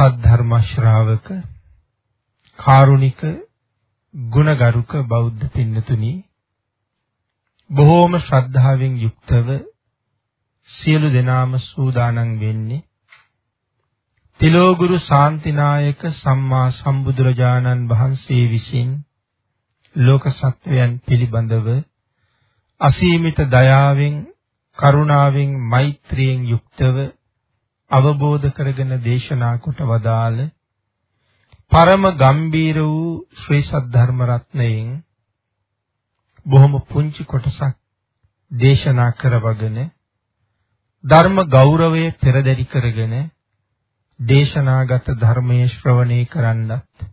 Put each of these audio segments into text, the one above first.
සද්ධර්ම ශ්‍රාවක කාරුණික ගුණගරුක බෞද්ධ පින්නතුනි බොහෝම ශ්‍රද්ධාවෙන් යුක්තව සියලු දෙනාම සූදානම් වෙන්නේ තිලෝගුරු ශාන්තිනායක සම්මා සම්බුදුරජාණන් වහන්සේ විසින් ලෝක සත්වයන් පිළිබඳව අසීමිත දයාවෙන් කරුණාවෙන් මෛත්‍රියෙන් යුක්තව අවබෝධ කරගෙන දේශනා කොට වදාළ පරම ගම්බීර වූ ශ්‍රී සද්ධර්ම රත්නයෙන් බොහොම පුංචි කොටසක් දේශනා කරවගෙන ධර්ම ගෞරවය පෙරදරි කරගෙන දේශනාගත ධර්මයේ ශ්‍රවණය කරන්නත්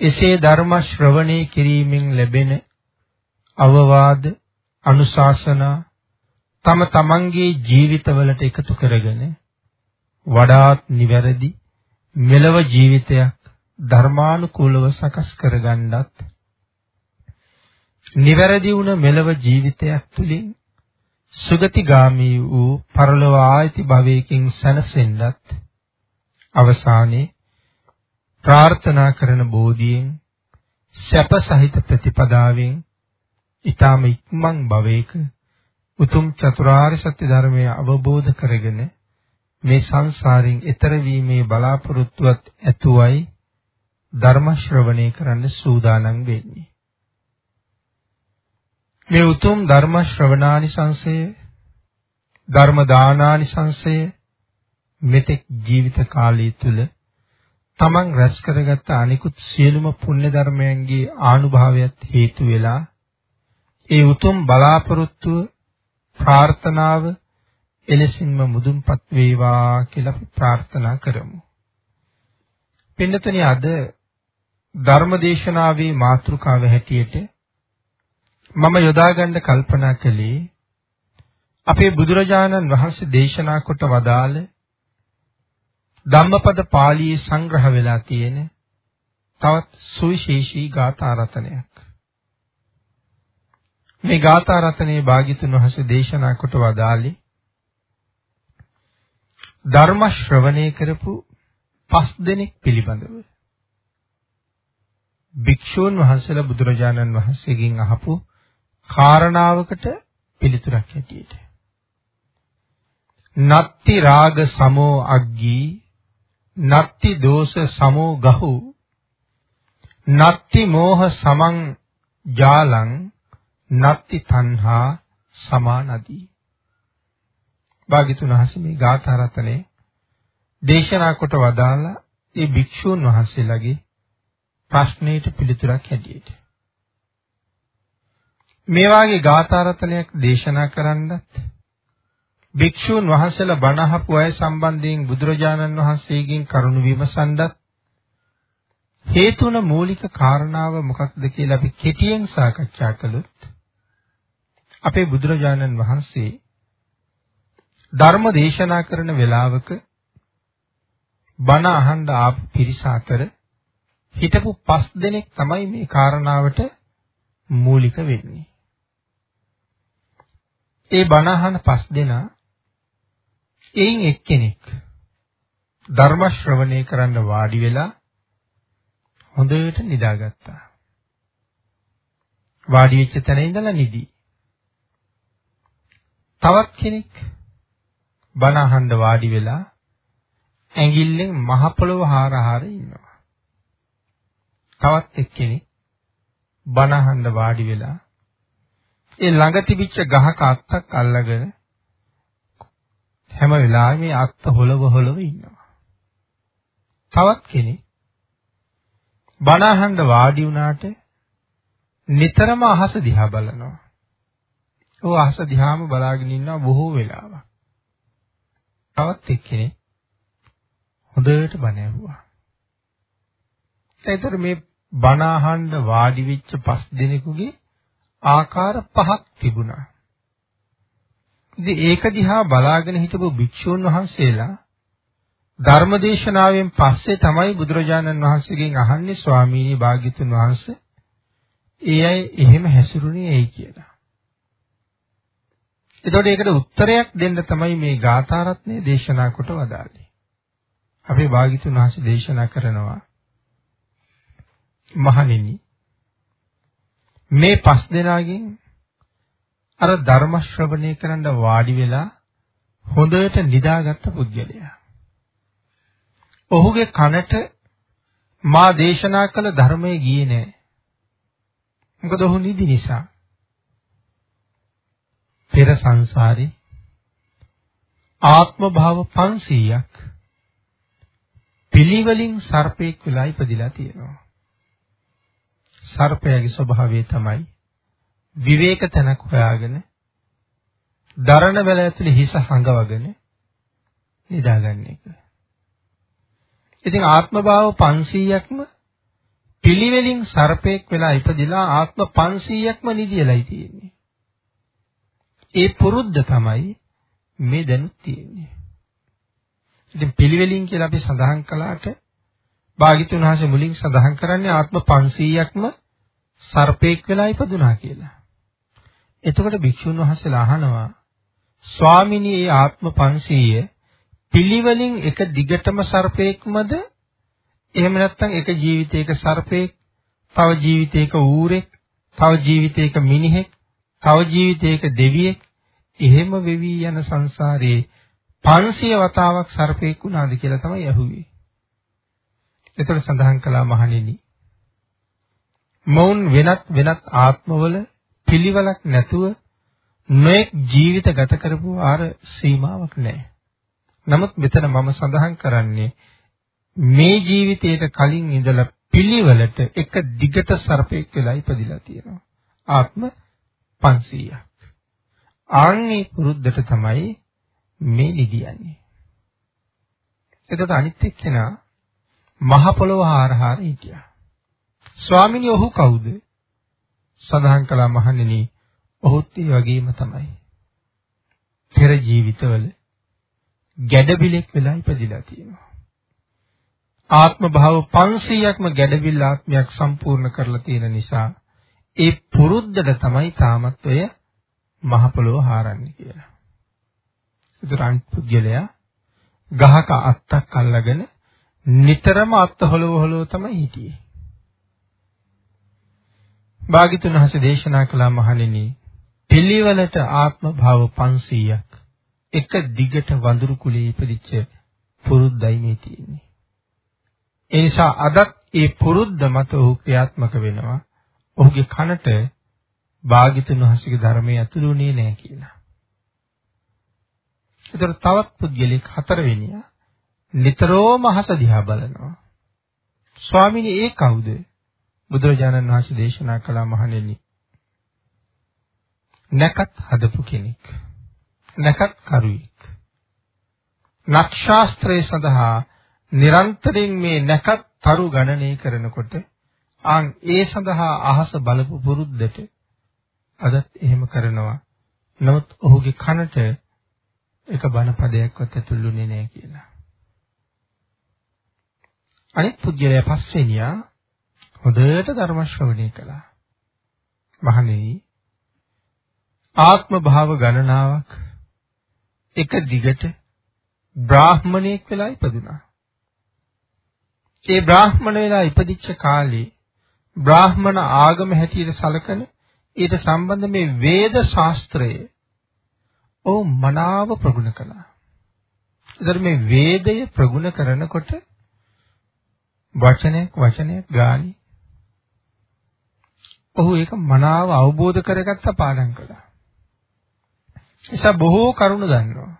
එසේ ධර්ම ශ්‍රවණය කිරීමෙන් ලැබෙන අවවාද අනුශාසනා තම තමන්ගේ ජීවිතවලට එකතු කරගෙන වඩාත් නිවැරදි මෙලව ජීවිතයක් ධර්මානුකූලව සකස් කරගන්නත් නිවැරදි වුණ මෙලව ජීවිතයක් තුළින් සුගතිගාමී වූ පරලොව ආයති භවයකින් සැනසෙන්නත් අවසානයේ ප්‍රාර්ථනා කරන බෝධියෙන් සැප සහිත ප්‍රතිපදාවෙන් ඊටම ඉක්මන් භවයක උතුම් චතුරාර්ය සත්‍ය ධර්මය අවබෝධ කරගෙන මේ සංසාරයෙන් එතර වීමේ බලාපොරොත්තුවත් ඇතුවයි ධර්ම ශ්‍රවණය කරන්න සූදානම් වෙන්නේ. මේ උතුම් ධර්ම ශ්‍රවණානිසංසය ධර්ම දානානිසංසය මෙතෙක් ජීවිත කාලය තුල තමන් රැස් කරගත්ත අනිකුත් සියලුම පුණ්‍ය ධර්මයන්ගේ ආනුභාවයත් හේතු වෙලා ඒ උතුම් බලාපොරොත්තුව ප්‍රාර්ථනාව එලෙසින්ම මුදුන්පත් වේවා කියලා අපි ප්‍රාර්ථනා කරමු. පින්නතනි අද ධර්මදේශනාවේ මාතෘකාව හැටියට මම යොදා ගන්න කල්පනා කළේ අපේ බුදුරජාණන් වහන්සේ දේශනා කොට වදාළ ධම්මපද පාළියේ සංග්‍රහ වෙලා තියෙන තවත් සුවිශේෂී ගාථා රතනයක්. මේ ගාථා රතනයේ භාග්‍යතුන් වහන්සේ දේශනා කොට වදාළේ ධර්ම ශ්‍රවණය කරපු පස් දෙනෙක් පිළිබඳව. භික්ෂූන් වහන්සේලා බුදුරජාණන් වහන්සේගෙන් අහපු කාරණාවකට පිළිතුරක් ඇටියෙට නත්ති රාග සමෝ අග්ගී නත්ති දෝෂ සමෝ ගහු නත්ති මෝහ සමං ජාලං නත්ති තණ්හා සමානදී. භාග්‍යතුන් වහන්සේ මේ ගාථා රතනේ දේශනා කොට වදාලා ඒ භික්ෂූන් වහන්සේලාගේ ප්‍රශ්නෙට පිළිතුරක් හැටියට. මේ වාගේ ගාථා රතනයක් දේශනා කරන්නත් භික්ෂූන් වහන්සේලා බණ අහපු අය සම්බන්ධයෙන් බුදුරජාණන් වහන්සේගෙන් කරුණු විමසන්නත් හේතුන මූලික කාරණාව මොකක්ද කියලා අපි කෙටියෙන් සාකච්ඡා කළොත් අපේ බුදුරජාණන් වහන්සේ ධර්ම දේශනා කරන වෙලාවක බණ අහන්න ආපු පිරිස අතර හිටපු පස් දෙනෙක් තමයි මේ කාරණාවට මූලික වෙන්නේ. ඒ බණ අහන පස් දෙනා එයින් එක්කෙනෙක් ධර්ම ශ්‍රවණය කරන්න වාඩි වෙලා හොඳට නිදාගත්තා. වාඩි වෙච්ච තැන ඉඳලා නිදි. තවත් කෙනෙක් බණ අහන්න වාඩි වෙලා ඇඟිල්ලෙන් මහ පොළව හාර හාර ඉන්නවා. තවත් එක්කෙනෙක් බණ අහන්න වාඩි වෙලා ඒ ළඟ තිබිච්ච ගහක අත්තක් අල්ලගෙන හැම වෙලාවෙම මේ අත්ත හොලව හොලව ඉන්නවා. තවත් කෙනෙක් බණ අහන්න වාඩි වුණාට නිතරම අහස දිහා බලනවා. ඔව් අහස දිහාම බලාගෙන ඉන්නවා බොහෝ වෙලාවක්. තවත් එක්කෙනෙක් හොඳට බණ ඇහුවා. ඒතර මේ බණ අහන්න වාඩි වෙච්ච පස් දිනෙකුගේ ආකාර පහක් තිබුණා. ඉතින් ඒක දිහා බලාගෙන හිටපු භික්ෂූන් වහන්සේලා ධර්මදේශනාවෙන් පස්සේ තමයි බුදුරජාණන් වහන්සේගෙන් අහන්නේ ස්වාමීනි භාග්‍යතුන් වහන්සේ ඒ අය එහෙම හැසිරුණේ ඇයි කියලා. එතකොට ඒකට උත්තරයක් දෙන්න තමයි මේ ගාථා රත්නය දේශනා කොට වදාළේ. අපේ භාග්‍යතුන් වහන්සේ දේශනා කරනවා මහණෙනි මේ පස් දෙනාගෙන් අර ධර්ම ශ්‍රවණය කරන්න වාඩි වෙලා හොඳට නිදාගත්ත පුද්ගලයා. ඔහුගේ කනට මා දේශනා කළ ධර්මයේ ගියේ නෑ. මොකද ඔහු නිදි නිසා. පෙර සංසාරේ ආත්ම භාව 500ක් පිළිවෙලින් සර්පෙක් වෙලා ඉපදිලා තියෙනවා. සර්පයාගේ ස්වභාවය තමයි විවේක තැනක් හොයාගෙන දරණ වැල ඇතුලේ හිස හංගවගෙන නිදාගන්න එක. ඉතින් ආත්ම භාව 500ක්ම පිළිවෙලින් සර්පෙක් වෙලා ඉපදිලා ආත්ම 500ක්ම නිදියලයි තියෙන්නේ. ඒ පුරුද්ද තමයි මේ දැනුත් තියෙන්නේ. ඉතින් පිළිවෙලින් කියලා අපි සඳහන් කළාට භාග්‍යතුන් වහන්සේ මුලින් සඳහන් කරන්නේ ආත්ම 500ක්ම සර්පෙක් වෙලා ඉපදුනා කියලා. එතකොට භික්ෂුන් වහන්සේලා අහනවා ස්වාමිනී මේ ආත්ම 500 පිළිවෙලින් එක දිගටම සර්පෙක්මද එහෙම නැත්නම් එක ජීවිතයක සර්පෙක් තව ජීවිතයක ඌරෙක් තව ජීවිතයක මිනිහෙක් තව ජීවිතයක දෙවියෙක් එහෙම වෙවි යන සංසාරේ 500 වතාවක් සර්පෙක් වුණාද කියලා තමයි අහුවේ. එතකොට සඳහන් කළා මහණෙනි මොවුන් වෙනත් වෙනත් ආත්මවල පිළිවෙලක් නැතුව නොඑක් ජීවිත ගත කරපු ආර සීමාවක් නැහැ. නමුත් මෙතන මම සඳහන් කරන්නේ මේ ජීවිතයට කලින් ඉඳලා පිළිවෙලට එක දිගට සර්පෙක් වෙලා ඉපදිලා තියෙනවා. ආත්ම 500ක්. ආන්නේ පුරුද්දට තමයි මේ නිදියන්නේ. එතකොට අනිත් එක්කෙනා මහ පොළොව හාරහාර හිටියා. ස්වාමිනිය ඔහු කවුද? සඳහන් කළා මහණෙනි ඔහුත් ඒ වගේම තමයි. පෙර ජීවිතවල ගැඩබිලෙක් වෙලා ඉපදිලා තියෙනවා. ආත්ම භාව 500ක්ම ගැඩබිල් ආත්මයක් සම්පූර්ණ කරලා තියෙන නිසා ඒ පුරුද්දට තමයි තාමත් ඔය මහ පොළොව හාරන්නේ කියලා. ඒතර අනිත් පුද්ගලයා ගහක අත්තක් අල්ලගෙන නිතරම අත්ත හොලව හොලව තමයි හිටියේ. භාග්‍යතුන් හසේ දේශනා කළා මහණෙනි පිළිවෙලට ආත්ම භාව 500ක් එක දිගට වඳුරු කුලේ ඉපදිච්ච පුරුද්දයි මේ තියෙන්නේ. ඒ නිසා අදත් ඒ පුරුද්ද මත ඔහු ක්‍රියාත්මක වෙනවා. ඔහුගේ කනට භාග්‍යතුන් වහන්සේගේ ධර්මයේ ඇතුළුනේ නැහැ කියලා. ඒතර තවත් පුද්ගලෙක් හතරවෙනියා නිතරම අහස දිහා බලනවා. ස්වාමීනි ඒ කවුද? බුදුරජාණන් වහන්සේ දේශනා කළා මහණෙනි. නැකත් හදපු කෙනෙක්. නැකත් කරුවෙක්. නක්ෂාස්ත්‍රය සඳහා නිරන්තරයෙන් මේ නැකත් තරු ගණනය කරනකොට ආන් ඒ සඳහා අහස බලපු පුරුද්දට අදත් එහෙම කරනවා. නමුත් ඔහුගේ කනට එක බණ පදයක්වත් ඇතුළුනේ නැහැ කියලා. අනිත් පුද්ගලයා පස්වෙනියා හොඳට ධර්ම ශ්‍රවණය කළා. මහණෙනි ආත්ම භාව ගණනාවක් එක දිගට බ්‍රාහ්මණයෙක් වෙලා ඉපදුනා. ඒ බ්‍රාහ්මණ වෙලා ඉපදිච්ච කාලේ බ්‍රාහ්මණ ආගම හැටියට සලකන ඊට සම්බන්ධ මේ වේද ශාස්ත්‍රය ඔව් මනාව ප්‍රගුණ කළා. ඒතර මේ වේදය ප්‍රගුණ කරනකොට වචනයක් වචනයක් ගානි ඔහු ඒක මනාව අවබෝධ කරගත්ත පාඩම් කළා. නිසා බොහෝ කරුණු දන්නවා.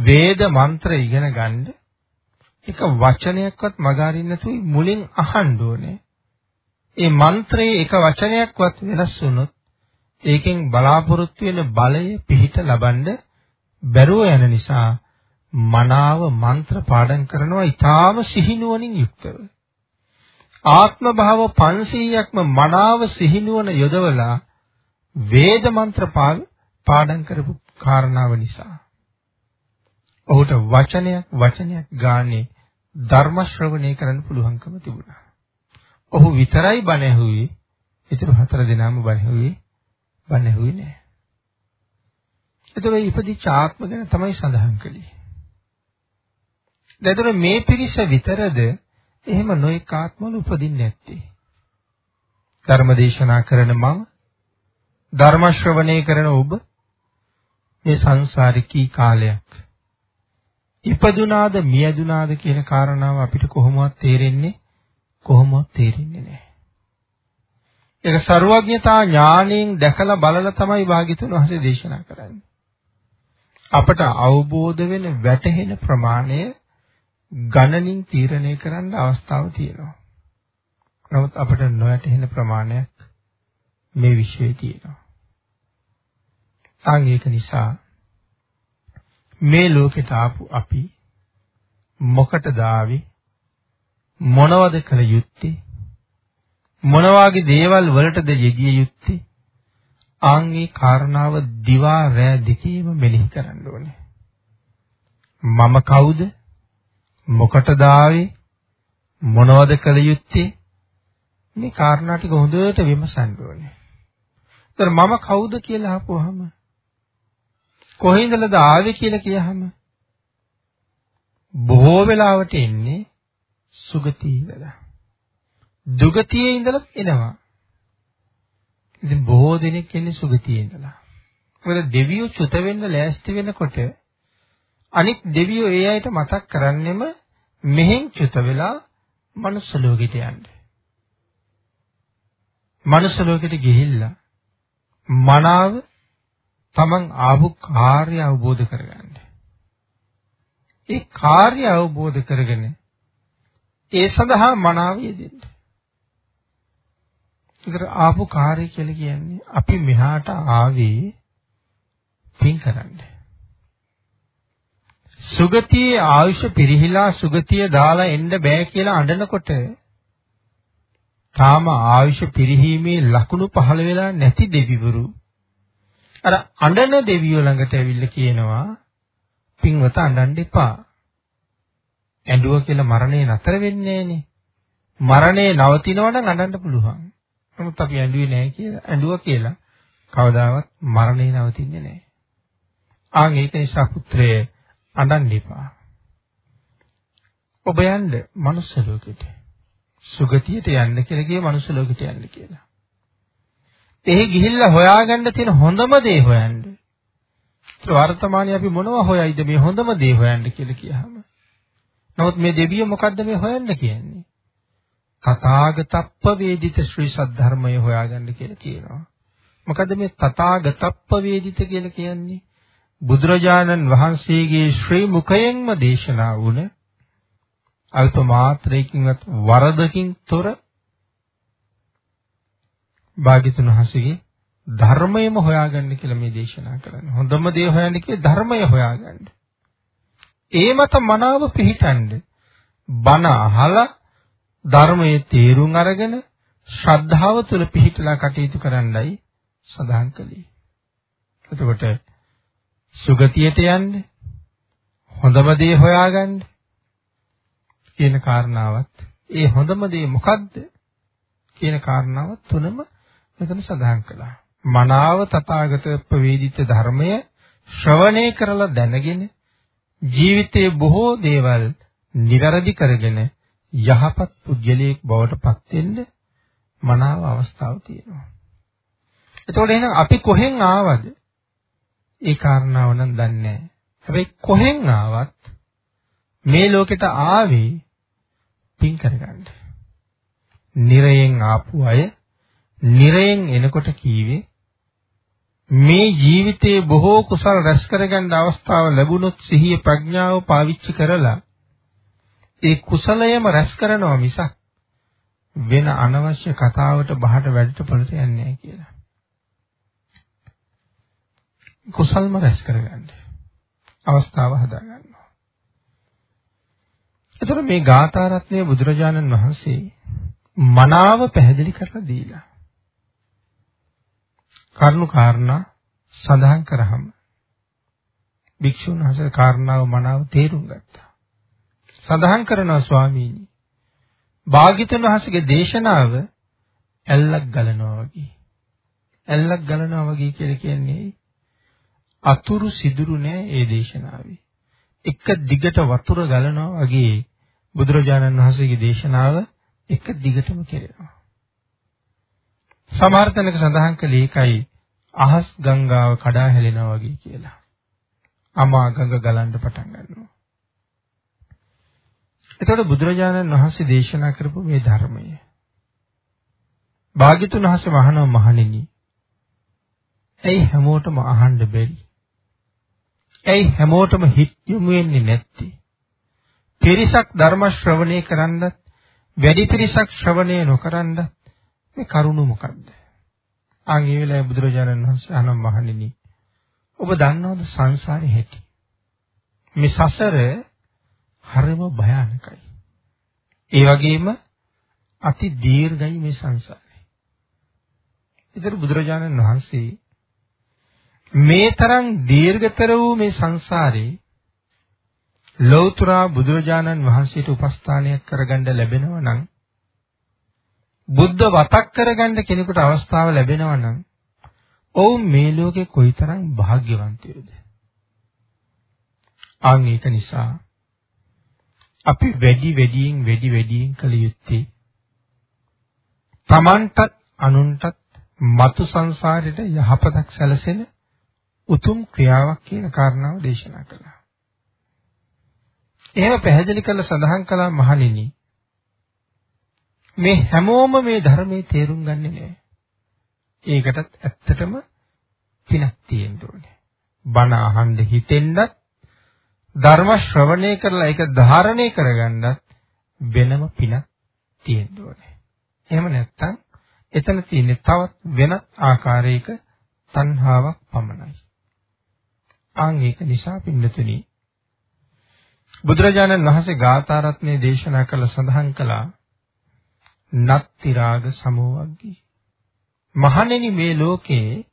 වේද මන්ත්‍ර ඉගෙන ගන්න එක වචනයක්වත් මගහරින්න නැතුව මුලින් අහන්න ඕනේ. ඒ මන්ත්‍රයේ එක වචනයක්වත් වෙනස් වුණොත් ඒකෙන් බලාපොරොත්තු වෙන බලය පිහිට ලබන්න බැරුව යන නිසා මනාව මන්ත්‍ර පාඩම් කරනවා ඊටාම සිහිනුවණින් යුක්තව. ආත්ම භාව 500ක්ම මනාව සිහිනුවන යොදවලා වේද මන්ත්‍ර පාඩම් කරපු කාරණාව නිසා ඔහුට වචනයක් වචනයක් ගානේ ධර්ම ශ්‍රවණය කරන්න පුළුවන්කම තිබුණා. ඔහු විතරයි බණ ඇහුවේ. ඊටු හතර දෙනාම බණ ඇහුවේ. බණ ඇහුවේ නෑ. ඒතකොට ඉපදිච්ච ආත්ම ගැන තමයි සඳහන් කළේ. දැන් මේ පිරිස විතරද එහෙම නොඑක ආත්මවල උපදින්නේ නැත්තේ. ධර්ම දේශනා කරන මම ධර්ම ශ්‍රවණය කරන ඔබ මේ සංසාරිකී කාලයක් ඉපදුනාද මියදුනාද කියන කාරණාව අපිට කොහොමවත් තේරෙන්නේ කොහොමවත් තේරෙන්නේ නැහැ. ඒක ਸਰුවඥතා ඥාණයෙන් දැකලා බලලා තමයි භාග්‍යතුන් වහන්සේ දේශනා කරන්නේ. අපට අවබෝධ වෙන වැටහෙන ප්‍රමාණය ගණනින් තීරණය කරන්න අවස්ථාව තියෙනවා. නමුත් අපට නොයැටෙන ප්‍රමාණයක් මේ විශ්වයේ තියෙනවා. අන් ඒක නිසා මේ ලෝකෙට ආපු අපි මොකටද ආවේ මොනවද කළ යුත්තේ? මොන වගේ දේවල් වලටද යෙදිය යුත්තේ? ආන්ගේ කාරණාව දිවා රෑ දෙකේම මෙනෙහි කරන්න ඕනේ. මම කවුද? මොකටද ආවේ? මොනවද කළ යුත්තේ? මේ කාරණා ටික හොඳට විමසන්න ඕනේ. ඒතර මම කවුද කියලා අහපුවාම කොහේඳලද ආවේ කියලා කියහම බොහෝ වෙලාවට එන්නේ සුගතිය ඉඳලා. දුගතියේ ඉඳලා එනවා. ඉතින් බොහෝ දෙනෙක් එන්නේ සුගතියේ ඉඳලා. මොකද දෙවියෝ චුත වෙන්න ලෑස්ති වෙනකොට අනික් දෙවියෝ ඒ අයට මතක් කරන්නෙම මෙහෙන් චුත වෙලා මනුස්ස ලෝකෙට යන්නේ. මනුස්ස ලෝකෙට ගිහිල්ලා මනාව තමන් ආපු කාර්ය අවබෝධ කරගන්න. ඒ කාර්ය අවබෝධ කරගෙන ඒ සඳහා මනාව යෙදෙන්න. ඒකට ආපු කාර්ය කියලා කියන්නේ අපි මෙහාට ආවේ පින් කරන්න. සුගතියේ ආයුෂ පිරිහිලා සුගතිය දාලා එන්න බෑ කියලා අඬනකොට තාම ආයුෂ පිරිහීමේ ලකුණු පහළ වෙලා නැති දෙවිවරු අර අඬන දෙවියෝ ළඟට ඇවිල්ලා කියනවා පින්වත අඬන්න එපා. ඇඬුව කියලා මරණය නතර වෙන්නේ නෑනේ. මරණය නවතිනවා නම් අඬන්න පුළුවන්. නමුත් අපි ඇඬුවේ නෑ කියලා ඇඬුව කියලා කවදාවත් මරණය නවතින්නේ නෑ. ආන් ඒක නිසා පුත්‍රයේ අඬන්න එපා. ඔබ යන්න මනුස්ස ලෝකෙට. සුගතියට යන්න කියලා ගියේ මනුස්ස ලෝකෙට යන්න කියලා. එහි ගිහිල්ලා හොයාගන්න තියෙන හොඳම දේ හොයන්න. ඒත් වර්තමානයේ අපි මොනවා හොයයිද මේ හොඳම දේ හොයන්න කියලා කියහම. නමුත් මේ දෙවිය මොකද්ද මේ හොයන්න කියන්නේ? තථාගතප්ප වේදිත ශ්‍රී සද්ධර්මය හොයාගන්න කියලා කියනවා. මොකද මේ තථාගතප්ප වේදිත කියලා කියන්නේ? බුදුරජාණන් වහන්සේගේ ශ්‍රී මුඛයෙන්ම දේශනා වුණ අල්ප මාත්‍රයකින්වත් වරදකින් තොර භාග්‍යතුන් වහන්සේගේ ධර්මයම හොයාගන්න කියලා මේ දේශනා කරන්නේ. හොඳම දේ හොයන්න කියේ ධර්මය හොයාගන්න. ඒ මත මනාව පිහිටන්න. බණ අහලා ධර්මයේ තේරුම් අරගෙන ශ්‍රද්ධාව තුළ පිහිටලා කටයුතු කරන්නයි සඳහන් කළේ. එතකොට සුගතියට යන්න හොඳම දේ හොයාගන්න කියන කාරණාවත් ඒ හොඳම දේ මොකද්ද කියන කාරණාව තුනම මෙතන සඳහන් කළා. මනාව තථාගත ප්‍රවේදිත ධර්මය ශ්‍රවණය කරලා දැනගෙන ජීවිතයේ බොහෝ දේවල් નિවරදි කරගෙන යහපත් පුජ්‍යලයක් බවට පත් වෙන්න මනාව අවස්ථාව තියෙනවා. එතකොට එහෙනම් අපි කොහෙන් ආවද? ඒ කාරණාව නම් දන්නේ නැහැ. හැබැයි කොහෙන් ආවත් මේ ලෝකෙට ආවේ පින් කරගන්න. නිරයෙන් ආපු අය නිරයෙන් එනකොට කීවේ මේ ජීවිතයේ බොහෝ කුසල් රැස් කරගන්න අවස්ථාව ලැබුණොත් සිහිය ප්‍රඥාව පාවිච්චි කරලා ඒ කුසලයම රැස් කරනවා මිසක් වෙන අනවශ්‍ය කතාවට බහට වැඩට පොළට යන්නේ නැහැ කියලා. කුසල්ම රැස් කරගන්න. අවස්ථාව හදාගන්නවා. එතකොට මේ ගාථා රත්නය බුදුරජාණන් වහන්සේ මනාව පැහැදිලි කරලා දීලා. කරුණු කාරණා සඳහන් කරාම භික්ෂුන් වහන්සේ කාරණාව මනාව තේරුම් ගත්තා. සඳහන් කරනවා ස්වාමීනි. භාග්‍යතුන් වහන්සේගේ දේශනාව ඇල්ලක් ගලනවා වගේ. ඇල්ලක් ගලනවා වගේ කියලා කියන්නේ අතුරු සිදුරු නෑ ඒ දේශනාවේ. එක දිගට වතුර ගලනවා වගේ බුදුරජාණන් වහන්සේගේ දේශනාව එක දිගටම කෙරෙනවා. සමහර තැනක සඳහන් කළේ ඒකයි අහස් ගංගාව කඩා හැලෙනවා වගේ කියලා. අමා ගඟ ගලන්න පටන් ගන්නවා. එතකොට බුදුරජාණන් වහන්සේ දේශනා කරපු මේ ධර්මය භාග්‍යතුන් වහන්සේ වහනව මහණෙනි. ඇයි හැමෝටම අහන්න බැරි? ඇයි හැමෝටම හිත යොමු වෙන්නේ නැත්තේ? පිරිසක් ධර්ම ශ්‍රවණය කරන්නත් වැඩි පිරිසක් ශ්‍රවණය නොකරන්නත් මේ කරුණ මොකද්ද? ආන් ඒ වෙලාවේ බුදුරජාණන් වහන්සේ අනම් මහණෙනි ඔබ දන්නවද සංසාරේ හැටි? මේ සසර හරිම භයානකයි. ඒ වගේම අති දීර්ඝයි මේ සංසාරේ. ඒතර බුදුරජාණන් වහන්සේ මේ තරම් දීර්ඝතර වූ මේ සංසාරේ ලෞතර බුදුරජාණන් වහන්සේට උපස්ථානයක් කරගන්න ලැබෙනවා නම් බුද්ධ වතක් කරගන්න කෙනෙකුට අවස්ථාව ලැබෙනවා නම් ඔවුන් මේ ලෝකේ කොයිතරම් වාග්යවන්තයෝද ආන් ඒක නිසා අපි වැඩි වැඩියෙන් වැඩි වැඩියෙන් කළ යුත්තේ තමන්ටත් අනුන්ටත් මතු සංසාරෙට යහපතක් සැලසෙන උතුම් ක්‍රියාවක් කියන කාරණාව දේශනා කළා. එහෙම පැහැදිලි කරලා සඳහන් කළා මහණෙනි මේ හැමෝම මේ ධර්මයේ තේරුම් ගන්නේ නැහැ. ඒකටත් ඇත්තටම පිනක් තියෙන්න ඕනේ. බණ අහන්න හිතෙන්නත් ධර්ම ශ්‍රවණය කරලා ඒක ධාරණය කරගන්නත් වෙනම පිනක් තියෙන්න ඕනේ. එහෙම නැත්නම් එතන තියෙන්නේ තවත් වෙනත් ආකාරයක තණ්හාවක් පමණයි. ආන් ඒක නිසා පින්නතුනි බුදුරජාණන් වහන්සේ ගාථා රත්නේ දේශනා කළ සඳහන් කළා නත්ති රාග සමෝවග්ගී මහණෙනි මේ ලෝකේ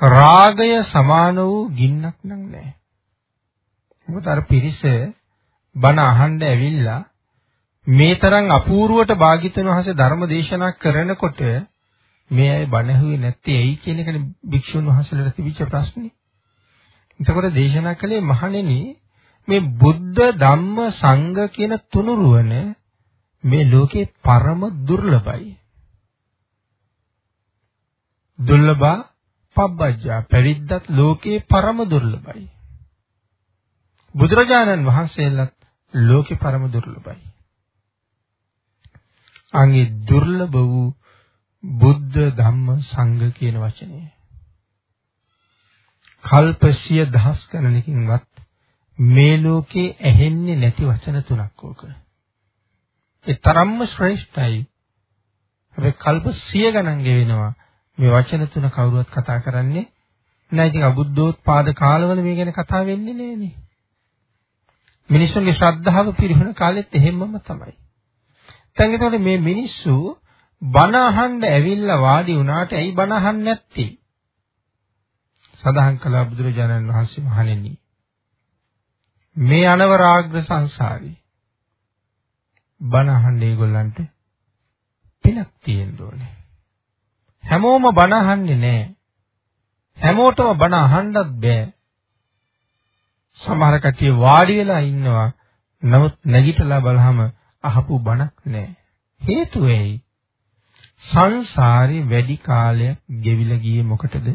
රාගය සමාන වූ ගින්නක් නම් නැහැ. මොකද අර පිරිස බණ අහන්න ඇවිල්ලා මේ තරම් අපූර්වට භාග්‍යතුන් වහන්සේ ධර්ම දේශනා කරනකොට මේ අය බණ ඇහුවේ නැත්තේ ඇයි කියන එකනේ භික්ෂුන් වහන්සේලාට තිබිච්ච ප්‍රශ්නේ. එතකොට දේශනා කළේ මහණෙනි මේ බුද්ධ ධම්ම සංඝ කියන තුනුරුවන මේ ලෝකේ පරම දුර්ලභයි. දුර්ලභ පබ්බජ්ජා පැවිද්දත් ලෝකේ පරම දුර්ලභයි. බුදුරජාණන් වහන්සේලත් ලෝකේ පරම දුර්ලභයි. අංගේ දුර්ලභ වූ බුද්ධ ධම්ම සංඝ කියන වචනේ කල්ප සිය දහස් ගණනකින්වත් මේ ලෝකේ ඇහෙන්නේ නැති වචන තුනක් ඕක. ඒ තරම්ම ශ්‍රේෂ්ඨයි. හැබැයි කල්ප සිය ගණන් ගෙවෙනවා මේ වචන තුන කවුරුවත් කතා කරන්නේ නැහැ. ඉතින් අබුද්ධෝත්පාද කාලවල මේ ගැන කතා වෙන්නේ නැහනේ. මිනිස්සුන්ගේ ශ්‍රද්ධාව පිරිහුණ කාලෙත් එහෙම්මම තමයි. දැන් එතකොට මේ මිනිස්සු බණ අහන්න ඇවිල්ලා වාඩි වුණාට ඇයි බණ අහන්නේ නැත්තේ? සඳහන් කළා බුදුරජාණන් වහන්සේ මහණෙනි මේ අනවරාග්‍ර සංසාරේ බණ අහන්න ඒගොල්ලන්ට පිනක් තියෙන්න ඕනේ. හැමෝම බණ අහන්නේ නැහැ. හැමෝටම බණ අහන්නත් බෑ. සමහර කට්ටිය වාඩි වෙලා ඉන්නවා. නමුත් නැගිටලා බලහම අහපු බණක් නැහැ හේතුව ඇයි සංසාරේ වැඩි කාලයක් ගෙවිලා ගියේ මොකටද?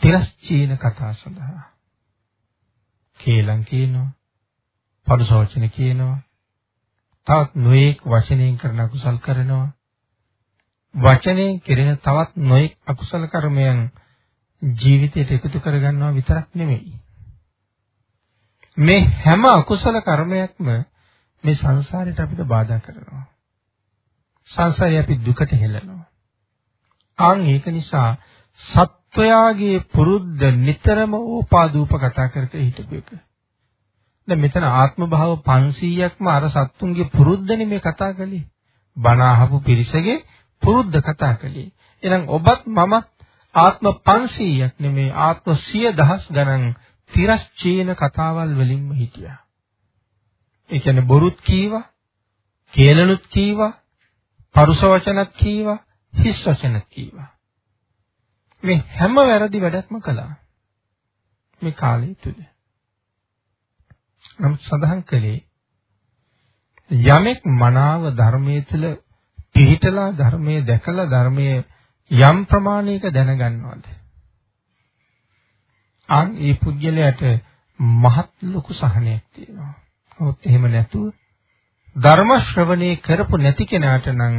තිරස්චීන කතා සඳහා. කේලම් කියනවා. පරුසවචන කියනවා. තවත් නොඑක් වචනයෙන් කරන අකුසල් කරනවා. වචනයෙන් කෙරෙන තවත් නොඑක් අකුසල කර්මයන් ජීවිතයට එකතු කරගන්නවා විතරක් නෙමෙයි. මේ හැම අකුසල කර්මයක්ම මේ සංසාරයට අපිට බාධා කරනවා. සංසාරේ අපි දුකට හෙළනවා. ආන් ඒක නිසා සත් සත්වයාගේ පුරුද්ද නිතරම ඕපාදූප කතා කර කර හිටපු එක. දැන් මෙතන ආත්ම භාව 500ක්ම අර සත්තුන්ගේ පුරුද්දනේ මේ කතා කළේ. බණ අහපු පිරිසගේ පුරුද්ද කතා කළේ. එහෙනම් ඔබත් මමත් ආත්ම 500ක් නෙමේ ආත්ම 100 ගණන් තිරස්චීන කතාවල් වලින්ම හිටියා. ඒ කියන්නේ බොරුත් කීවා, කේලනුත් කීවා, පරුස වචනත් කීවා, හිස් වචනත් කීවා. මේ හැම වැරදි වැඩක්ම කළා. මේ කාලය තුල. නමුත් සඳහන් කළේ යමෙක් මනාව ධර්මයේ තුල පිහිටලා ධර්මයේ දැකලා ධර්මයේ යම් ප්‍රමාණයක දැනගන්නවද? අන් ඒ පුද්ගලයාට මහත් ලොකු සහනයක් තියෙනවා. නමුත් එහෙම නැතුව ධර්ම ශ්‍රවණේ කරපු නැති කෙනාට නම්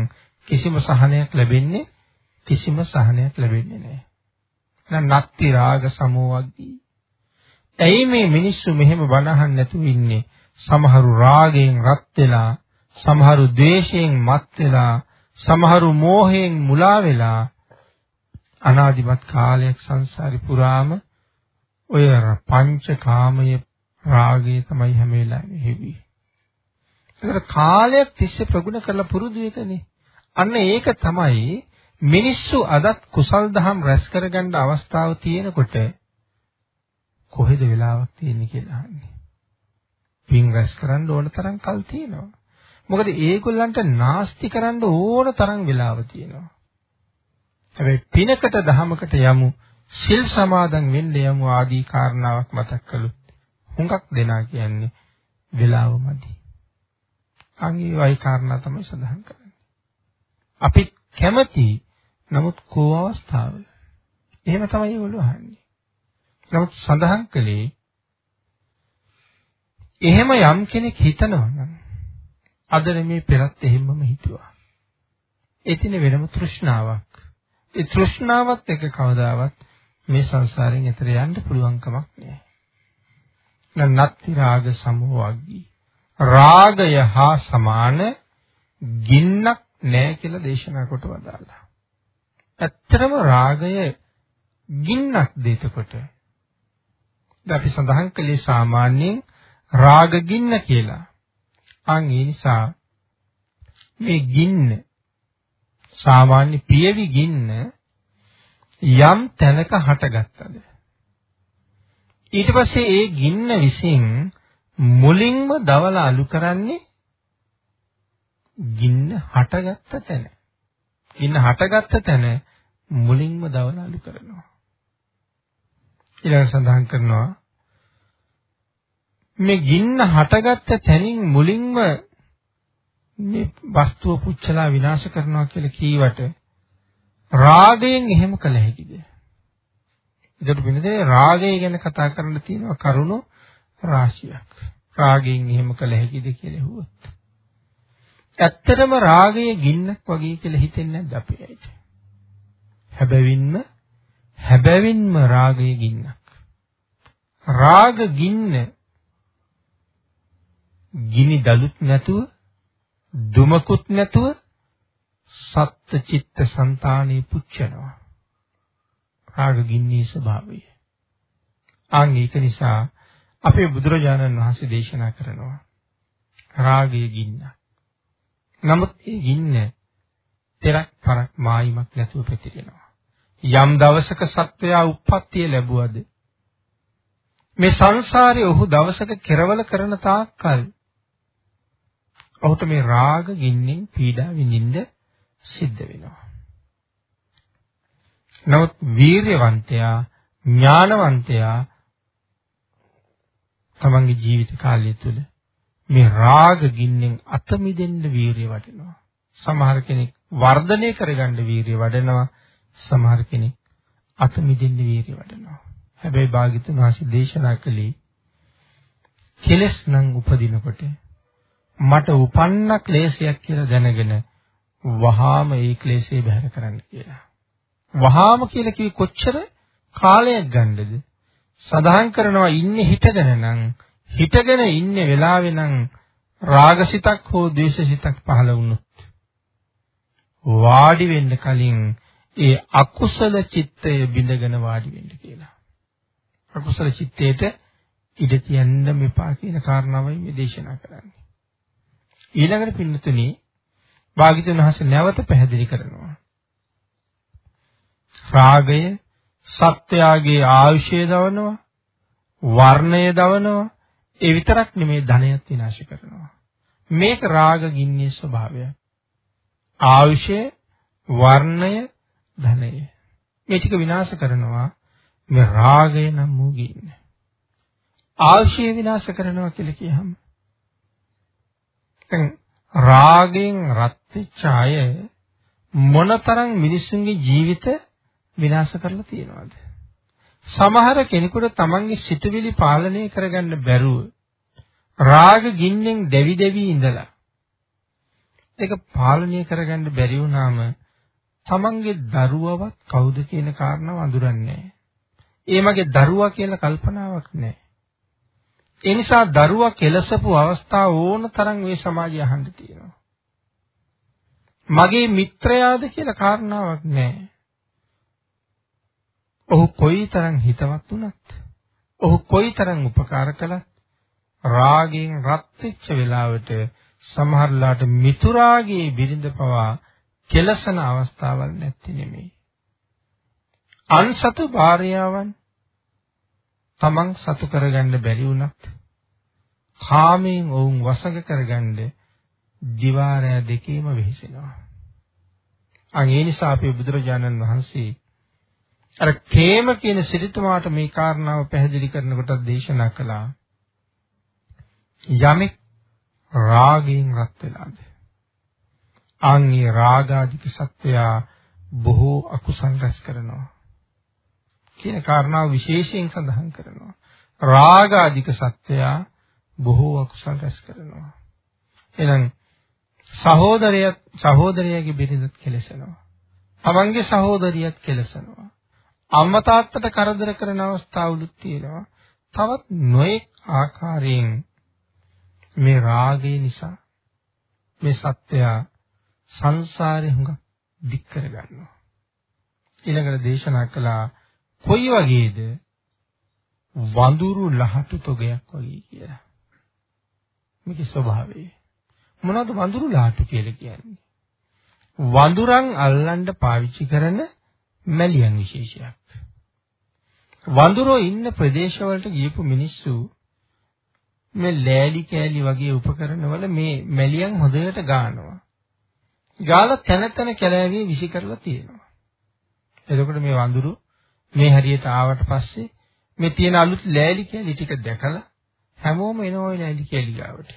කිසිම සහනයක් ලැබෙන්නේ කිසිම සහනයක් ලැබෙන්නේ නැහැ. එහෙනම් නත්ති රාග සමෝවග්ගී. ඇයි මේ මිනිස්සු මෙහෙම බනහන් නැතුව ඉන්නේ? සමහරු රාගයෙන් රත් වෙලා, සමහරු ද්වේෂයෙන් මත් වෙලා, සමහරු මෝහයෙන් මුලා වෙලා අනාදිමත් කාලයක් සංසාරි පුරාම ඔය පංච කාමයේ රාගය තමයි හැම වෙලාවෙම හෙවි. ඒකට කාලයක් තිස්සේ ප්‍රගුණ කරලා පුරුදු එකනේ. අන්න ඒක තමයි මිනිස්සු අදත් කුසල් දහම් රැස් කරගන්න අවස්ථාව තියෙනකොට කොහෙද වෙලාවක් තියෙන්නේ කියලා අහන්නේ. පින් රැස් කරන්න ඕන තරම් කල් තියෙනවා. මොකද ඒගොල්ලන්ට නාස්ති කරන්න ඕන තරම් වෙලාව තියෙනවා. හැබැයි පිනකට දහමකට යමු සිල් සමාදන් වෙන්න යමු ආදී කාරණාවක් මතක් කළොත් හුඟක් දෙනා කියන්නේ වෙලාව මදි. අංගී වයි කාරණා තමයි සඳහන් කරන්නේ. අපි කැමති නමුත් කෝ අවස්ථාව. එහෙම තමයි ඒගොල්ලෝ අහන්නේ. නමුත් සඳහන් කළේ එහෙම යම් කෙනෙක් හිතනවා නම් අද මේ පෙරත් එහෙමම හිතුවා. එතින වෙනම තෘෂ්ණාවක්. ඒ තෘෂ්ණාවත් එක කවදාවත් මේ සංසාරයෙන් එතර යන්න පුළුවන් කමක් නෑ. නත්ති රාග සමෝවග්ගී. රාගය හා සමාන ගින්නක් නෑ කියලා දේශනා කොට වදාළා. ඇත්තටම රාගය ගින්නක් දෙතකොට අපි සඳහන් කළේ සාමාන්‍යයෙන් රාග ගින්න කියලා. අන් ඒ නිසා මේ ගින්න සාමාන්‍ය පියවි ගින්න යම් තැනක හටගත්තද ඊට පස්සේ ඒ ගින්න විසින් මුලින්ම දවල අලු කරන්නේ ගින්න හටගත්ත තැන. ගින්න හටගත්ත තැන මුලින්ම දවල අලු කරනවා. ඊළඟ සඳහන් කරනවා මේ ගින්න හටගත්ත තැනින් මුලින්ම මේ වස්තුව පුච්චලා විනාශ කරනවා කියලා කීවට රාගයෙන් එහෙම කළ හැකිද? ඒකට වෙනදේ රාගය ගැන කතා කරන්න තියෙනවා කරුණු රාශියක්. රාගයෙන් එහෙම කළ හැකිද කියලා ඇහුවොත්. ඇත්තටම රාගය ගින්නක් වගේ කියලා හිතෙන්නේ නැද්ද අපේ අයට? හැබැවින්ම හැබැවින්ම රාගය ගින්නක්. රාග ගින්න ගිනි දලුත් නැතුව දුමකුත් නැතුව සත්ත්‍ය චිත්ත સંතාණේ පුච්චනවා. රාග ගින්නේ ස්වභාවය. ආන් ඒක නිසා අපේ බුදුරජාණන් වහන්සේ දේශනා කරනවා රාගයේ ගින්න. නමුත් ඒ ගින්න තෙරක් පරක් මායිමක් නැතුව පැතිරෙනවා. යම් දවසක සත්වයා උප්පත්තිය ලැබුවද මේ සංසාරේ ඔහු දවසක කෙරවල කරන තාක්කල් ඔහුට මේ රාග ගින්නෙන් පීඩා විඳින්න සිද්ධ වෙනවා. නමුත් වීරියවන්තයා ඥානවන්තයා තමන්ගේ ජීවිත කාලය තුළ මේ රාග ගින්නෙන් අත මිදෙන්න වීරිය වඩනවා. සමහර කෙනෙක් වර්ධනය කරගන්න වීරිය වඩනවා. සමහර කෙනෙක් අත මිදෙන්න වීරිය වඩනවා. හැබැයි භාග්‍යතුන් වහන්සේ දේශනා කළේ කෙලස් නම් උපදිනකොට මට උපන්න ක්ලේශයක් කියලා දැනගෙන වහාම ඒ ක්ලේශය බැහැර කරන්න කියලා. වහාම කියලා කිවි කොච්චර කාලයක් ගන්නද? සදාහන් කරනවා ඉන්නේ හිටගෙන නම් හිටගෙන ඉන්නේ වෙලාවේ නම් රාගසිතක් හෝ ද්වේෂසිතක් පහළ වුණොත් වාඩි වෙන්න කලින් ඒ අකුසල චිත්තය බිඳගෙන වාඩි වෙන්න කියලා. අකුසල චිත්තයට ඉඩ තියන්න මෙපා කියන කාරණාවයි මේ දේශනා කරන්නේ. ඊළඟට පින්නතුනි භාග්‍යතුන් වහන්සේ නැවත පැහැදිලි කරනවා. රාගය සත්‍යයේ ආයුෂය දවනවා, වර්ණය දවනවා, ඒ විතරක් නෙමේ ධනයත් විනාශ කරනවා. මේක රාග ගින්නේ ස්වභාවය. ආයුෂය, වර්ණය, ධනය. මේ ටික විනාශ කරනවා මේ රාගය නම් වූ ගින්න. ආශය විනාශ කරනවා කියලා කියහම දැන් රාගෙන් රත් වෙච්ච අය මොනතරම් මිනිස්සුන්ගේ ජීවිත විනාශ කරලා තියෙනවද සමහර කෙනෙකුට තමන්ගේ සිතුවිලි පාලනය කරගන්න බැරුව රාග ගින්නෙන් දෙවි දෙවි ඉඳලා ඒක පාලනය කරගන්න බැරි වුණාම තමන්ගේ දරුවවත් කවුද කියන කාරණාව අඳුරන්නේ ඒ මගේ දරුවා කියලා කල්පනාවක් නැහැ. ඒ නිසා දරුවා කෙලසපු අවස්ථා ඕන තරම් මේ සමාජය අහන්න තියෙනවා. මගේ මිත්‍රයාද කියලා කාරණාවක් නැහැ. ඔහු කොයිතරම් හිතවත් වුණත්, ඔහු කොයිතරම් උපකාර කළත් රාගයෙන් රත් වෙච්ච වෙලාවට සමහරලාට මිතුරාගේ බිරිඳ පවා කෙලසන අවස්ථාවල් නැති නෙමෙයි. අන්සතු භාර්යාවන් තමන් සතු කරගන්න බැරි වුණත් කාමයෙන් ඔවුන් වසඟ කරගන්න දිවාරය දෙකේම වෙහෙසෙනවා. අන් ඒ නිසා අපේ බුදුරජාණන් වහන්සේ අර කේම කියන සිරිතුමාට මේ කාරණාව පැහැදිලි කරනකොට දේශනා කළා. යමෙක් රාගයෙන් රත් වෙලාද අන්ගේ රාගාධික සත්‍යය බොහෝ අකුසල් රැස් කරනවා. කියන කාරණාව විශේෂයෙන් සඳහන් කරනවා. රාගාධික සත්‍යය බොහෝ අකුසල් රැස් කරනවා. එහෙනම් සහෝදරයත් සහෝදරයාගේ බිරිඳත් කෙලසෙනවා. තමන්ගේ සහෝදරියත් කෙලසෙනවා. අම්මා තාත්තට කරදර කරන අවස්ථාවලුත් තියෙනවා. තවත් නොඑක් ආකාරයෙන් මේ රාගය නිසා මේ සත්‍යය සංසාරේ හුඟ දික් කරගන්නවා. ඊළඟට දේශනා කළා කොයි වගේද වඳුරු ලහටු තොගයක් වගේ කියලා. මේකේ ස්වභාවය. මොනවද වඳුරු ලහටු කියලා කියන්නේ? වඳුරන් අල්ලන්න පාවිච්චි කරන මැලියන් විශේෂයක්. වඳුරෝ ඉන්න ප්‍රදේශවලට ගියපු මිනිස්සු මේ ලෑලි කෑලි වගේ උපකරණ වල මේ මැලියන් හොඳට ගානවා. ගාලා තන තන කැලෑවේ විසි කරලා තියෙනවා. එතකොට මේ වඳුරු මේ හරියට ආවට පස්සේ මේ තියෙන අලුත් ලෑලි කෑලි ටික දැකලා හැමෝම එනවා ওই ලෑලි කෑලි ගාවට.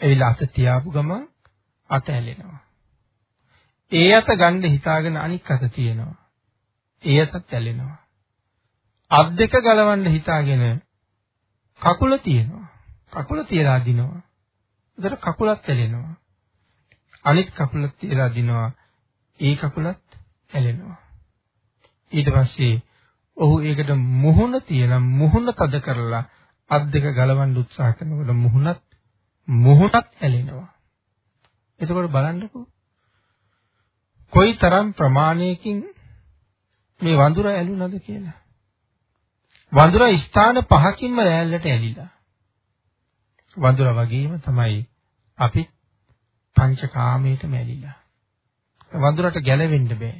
එවිලා අත තියාපු ගමන් අත ඇලෙනවා. ඒ අත ගන්න හිතාගෙන අනික් අත තියෙනවා. ඒ අතත් ඇලෙනවා. අත් දෙක ගලවන්න හිතාගෙන කකුල තියෙනවා. කකුල තියලා අදිනවා. ඒතර කකුලත් ඇලෙනවා. අනිත් කකුලත් තියලා අදිනවා. ඒ කකුලත් ඇලෙනවා. ඊට පස්සේ ඔහු ඒකට මුහුණ තියලා මුහුණ තද කරලා අත් දෙක ගලවන්න උත්සාහ කරනකොට මුහුණත් මුහුණත් ඇලෙනවා. එතකොට බලන්නකෝ කොයි තරම් ප්‍රමාණයකින් මේ වඳුර ඇලුනද කියලා. වඳුර ස්ථාන පහකින්ම ලෑල්ලට ඇලිලා. වඳුර වගේම තමයි අපි පංචකාමයටම ඇලිලා. වඳුරට ගැලවෙන්න බෑ.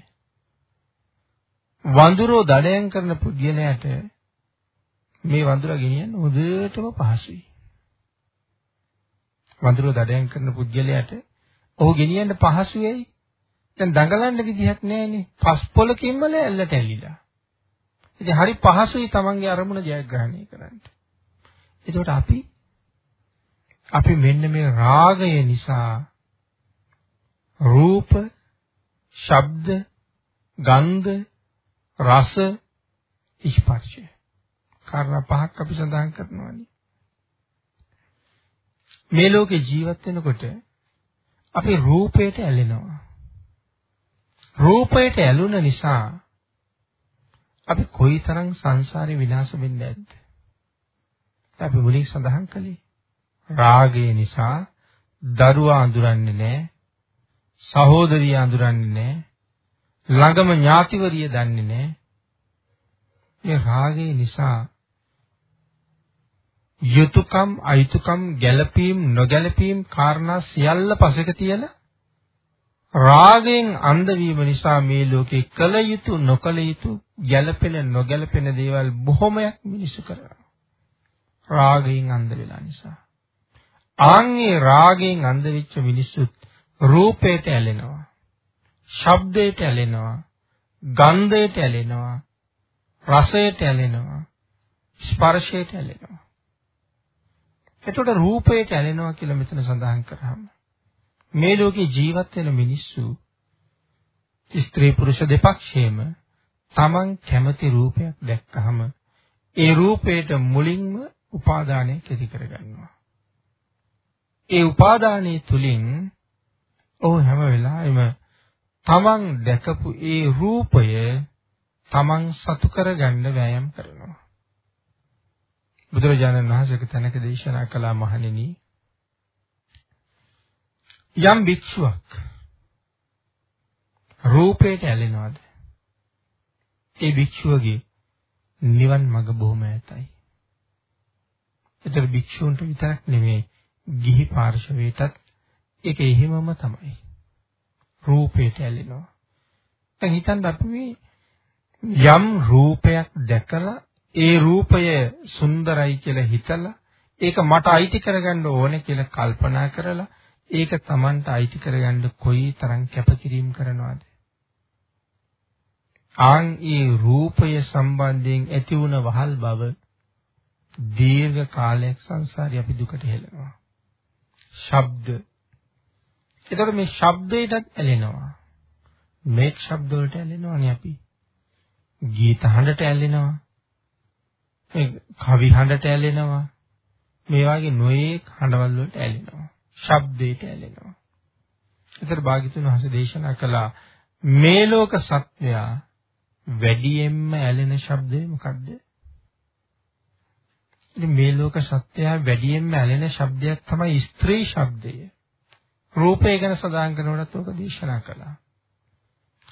වඳුරෝ දඩයන් කරන පුද්ගලයාට මේ වඳුර ගෙනියන්න හොඳටම පහසුයි. වඳුරෝ දඩයන් කරන පුද්ගලයාට ඔහු ගෙනියන්න පහසුයි. දැන් දඟලන්න විදිහක් නැහැනේ. පස් පොලකින්ම ලෑල්ලට ඇලිලා. ඉතින් හරි පහසුයි තමන්ගේ අරමුණ ජයග්‍රහණය කරන්න. එතකොට අපි අපි මෙන්න මේ රාගය නිසා රූප, ශබ්ද, ගන්ධ, රස, ස්පර්ශ කාරණා පහක් අපි සඳහන් කරනවානේ. මේ ලෝකේ ජීවත් වෙනකොට අපි රූපයට ඇලෙනවා. රූපයට ඇලුන නිසා අපි කොයිතරම් සංසාරේ විනාශ වෙන්නේ නැද්ද? අපි මුලින් සඳහන් කළේ රාගය නිසා දරුවා අඳුරන්නේ නැහැ. සහෝදරිය අඳුරන්නේ නැහැ. ළඟම ඥාතිවරිය දන්නේ නැහැ. මේ රාගය නිසා යුතුයකම් අයුතුයකම් ගැළපීම් නොගැළපීම් කාරණා සියල්ල පසෙක තියලා රාගයෙන් අන්ධ වීම නිසා මේ ලෝකේ කල යුතු නොකල යුතු ගැළපෙන නොගැළපෙන දේවල් බොහොමයක් මිනිසු කරනවා. රාගයෙන් අන්ධ වෙලා නිසා. ආන්ගේ රාගයෙන් අන්ධ වෙච්ච මිනිස්සුත් රූපයට ඇලෙනවා. ශබ්දයට ඇලෙනවා. ගන්ධයට ඇලෙනවා. රසයට ඇලෙනවා. ස්පර්ශයට ඇලෙනවා. එතකොට රූපයට ඇලෙනවා කියලා මෙතන සඳහන් කරාම මේ ලෝකේ ජීවත් වෙන මිනිස්සු ස්ත්‍රී පුරුෂ දෙපක්ෂයේම Taman කැමති රූපයක් දැක්කහම ඒ රූපයට මුලින්ම උපාදානය කෙරි කරගන්නවා. ඒ උපාදානයේ තුලින් ඔහු හැම වෙලාවෙම තමන් දැකපු ඒ රූපය තමන් සතු කරගන්න වෑයම් කරනවා. බුදුරජාණන් වහන්සේක තැනක දේශනා කළා මහණෙනි යම් භික්ෂුවක් රූපයට ඇලෙනවද? ඒ භික්ෂුවගේ නිවන් මඟ බොහොම ඈතයි. ඒතර භික්ෂූන්ට විතරක් නෙමෙයි ගිහි පාර්ශවයටත් ඒක එහෙමම තමයි. රූපයට ඇලෙනවා. දැන් හිතන්න අපි මේ යම් රූපයක් දැකලා ඒ රූපය සුන්දරයි කියලා හිතලා ඒක මට අයිති කරගන්න ඕනේ කියලා කල්පනා කරලා ඒක Tamanට අයිති කරගන්න කොයි තරම් කැපකිරීම කරනවද ආන් ඒ රූපය සම්බන්ධයෙන් ඇති වුණ වහල් බව දීර්ඝ කාලයක් සංසාරේ අපි දුකට හෙළනවා. ශබ්ද. ඒතකොට මේ ශබ්දයටත් ඇලෙනවා. මේ ශබ්ද වලට ඇලෙනවානේ අපි. ගීත හඬට ඇලෙනවා. මේ කවි හඬට ඇලෙනවා. මේ වගේ නොයේක් හඬවල් වලට ඇලෙනවා. ශබ්දයට ඇලෙනවා. ඒතර භාග්‍යතුන් වහන්සේ දේශනා කළා මේ ලෝක සත්වයා වැඩියෙන්ම ඇලෙන ශබ්දය මොකද්ද? ඉතින් මේ ලෝක සත්‍යය වැඩියෙන්ම ඇලෙන ශබ්දයක් තමයි ස්ත්‍රී ශබ්දය. රූපය ගැන සඳහන් කරනකොටත් ඔක දේශනා කළා.